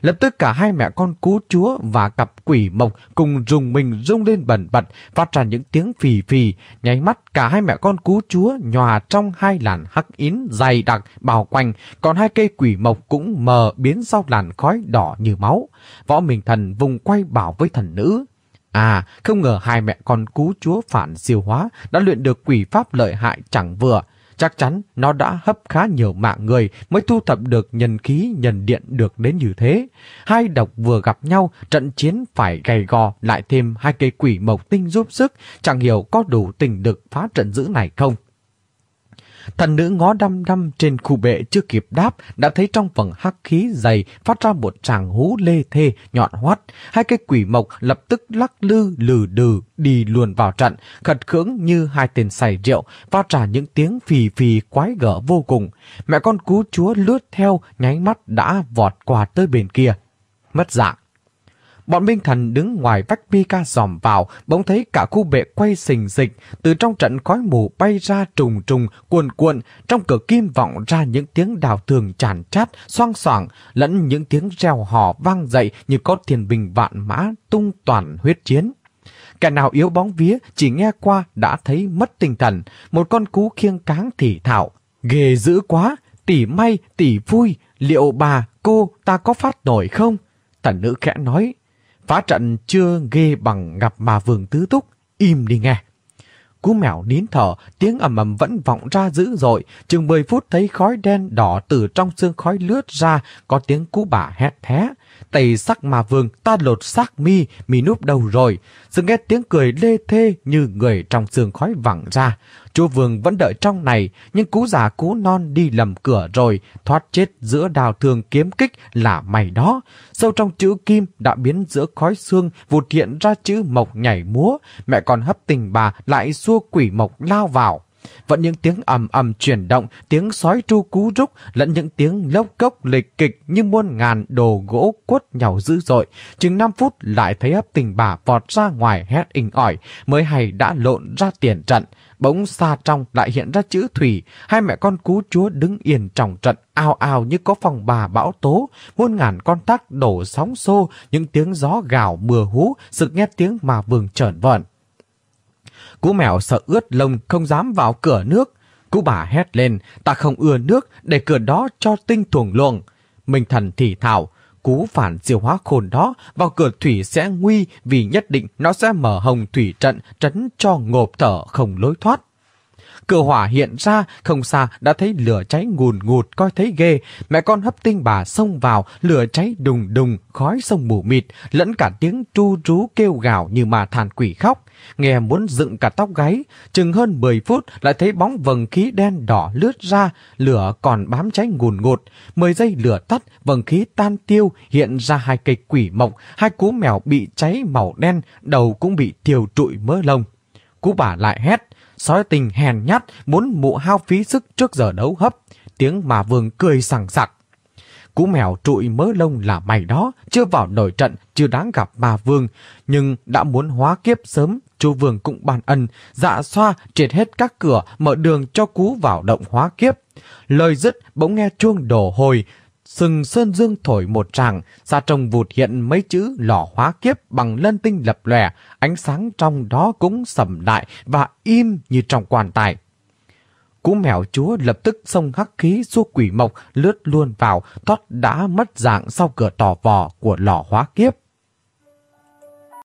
Lập tức cả hai mẹ con cú chúa và cặp quỷ mộc cùng rùng mình rung lên bẩn bật, phát ra những tiếng phì phì. Nháy mắt cả hai mẹ con cú chúa nhòa trong hai làn hắc yến dày đặc bao quanh, còn hai cây quỷ mộc cũng mờ biến sau làn khói đỏ như máu. Võ Minh Thần vùng quay bảo với thần nữ. À, không ngờ hai mẹ con cú chúa phản siêu hóa đã luyện được quỷ pháp lợi hại chẳng vừa. Chắc chắn nó đã hấp khá nhiều mạng người mới thu thập được nhân khí nhân điện được đến như thế. Hai độc vừa gặp nhau, trận chiến phải gầy gò lại thêm hai cây quỷ mộc tinh giúp sức, chẳng hiểu có đủ tình lực phá trận dữ này không. Thần nữ ngó đăm đăm trên khu bệ chưa kịp đáp, đã thấy trong phần hắc khí dày phát ra một tràng hú lê thê, nhọn hoắt. Hai cái quỷ mộc lập tức lắc lư lừ đừ đi luồn vào trận, khật khưỡng như hai tên say rượu, phát ra những tiếng phì phì quái gở vô cùng. Mẹ con cú chúa lướt theo, nháy mắt đã vọt qua tới bên kia. Mất dạng. Bọn Minh Thần đứng ngoài vách Pika dòm vào, bỗng thấy cả khu bệ quay xình dịch, từ trong trận khói mù bay ra trùng trùng, cuồn cuộn, trong cửa kim vọng ra những tiếng đào thường tràn chát, xoang xoảng, lẫn những tiếng reo hò vang dậy như có thiền bình vạn mã tung toàn huyết chiến. Kẻ nào yếu bóng vía chỉ nghe qua đã thấy mất tinh thần, một con cú khiêng cáng thì thảo. Ghê dữ quá, tỷ may, tỷ vui, liệu bà, cô ta có phát nổi không? Thần nữ khẽ nói, Phá trận chưa ghê bằng gặp mà vương tứ túc, im đi nghe. Cú mèo nín thở, tiếng ầm ầm vẫn vọng ra dữ dội, chừng 10 phút thấy khói đen đỏ từ trong xương khói lướt ra, có tiếng cú bà hét thé. Tẩy sắc mà vương, ta lột xác mi, mi núp đầu rồi. Sự nghe tiếng cười lê thê như người trong xương khói vẳng ra. Chú Vương vẫn đợi trong này, nhưng cú già cú non đi lầm cửa rồi, thoát chết giữa đào thường kiếm kích là mày đó. Sâu trong chữ kim đã biến giữa khói xương, vụt hiện ra chữ mộc nhảy múa, mẹ còn hấp tình bà lại xua quỷ mộc lao vào. Vẫn những tiếng ầm ầm chuyển động, tiếng sói tru cú rúc, lẫn những tiếng lốc cốc lịch kịch như muôn ngàn đồ gỗ quất nhau dữ dội. Chừng 5 phút lại thấy hấp tình bà vọt ra ngoài hét inh ỏi, mới hay đã lộn ra tiền trận. Bỗng xa trong lại hiện ra chữ thủy, hai mẹ con cú chúa đứng yên trọng trận ao ao như có phòng bà bão tố, muôn ngàn con tắc đổ sóng xô, những tiếng gió gào mưa hú, sự nghe tiếng mà vườn trởn vợn. Cú mèo sợ ướt lông không dám vào cửa nước. Cú bà hét lên, ta không ưa nước để cửa đó cho tinh thuồng luồng. Minh thần thì thảo, cú phản diều hóa khôn đó vào cửa thủy sẽ nguy vì nhất định nó sẽ mở hồng thủy trận trấn cho ngộp thở không lối thoát. Cửa hỏa hiện ra, không xa đã thấy lửa cháy ngùn ngụt coi thấy ghê. Mẹ con hấp tinh bà xông vào, lửa cháy đùng đùng, khói sông mù mịt, lẫn cả tiếng tru rú kêu gào như mà thàn quỷ khóc. Nghe muốn dựng cả tóc gáy, chừng hơn 10 phút lại thấy bóng vầng khí đen đỏ lướt ra, lửa còn bám cháy ngùn ngụt. 10 giây lửa tắt, vầng khí tan tiêu, hiện ra hai cây quỷ mộc, hai cú mèo bị cháy màu đen, đầu cũng bị thiêu trụi mỡ lông. Cú bà lại hét, sói tình hèn nhát, muốn mụ hao phí sức trước giờ đấu hấp. Tiếng mà vương cười sảng sặc. Cú mèo trụi mớ lông là mày đó, chưa vào nổi trận, chưa đáng gặp bà vương, nhưng đã muốn hóa kiếp sớm, chú vương cũng ban ân, dạ xoa, triệt hết các cửa, mở đường cho cú vào động hóa kiếp. Lời dứt, bỗng nghe chuông đổ hồi, sừng sơn dương thổi một tràng, xa trông vụt hiện mấy chữ lò hóa kiếp bằng lân tinh lập lòe, ánh sáng trong đó cũng sầm lại và im như trong quan tài. Cú mèo chúa lập tức xông hắc khí xua quỷ mộc lướt luôn vào, thoát đã mất dạng sau cửa tò vò của lò hóa kiếp.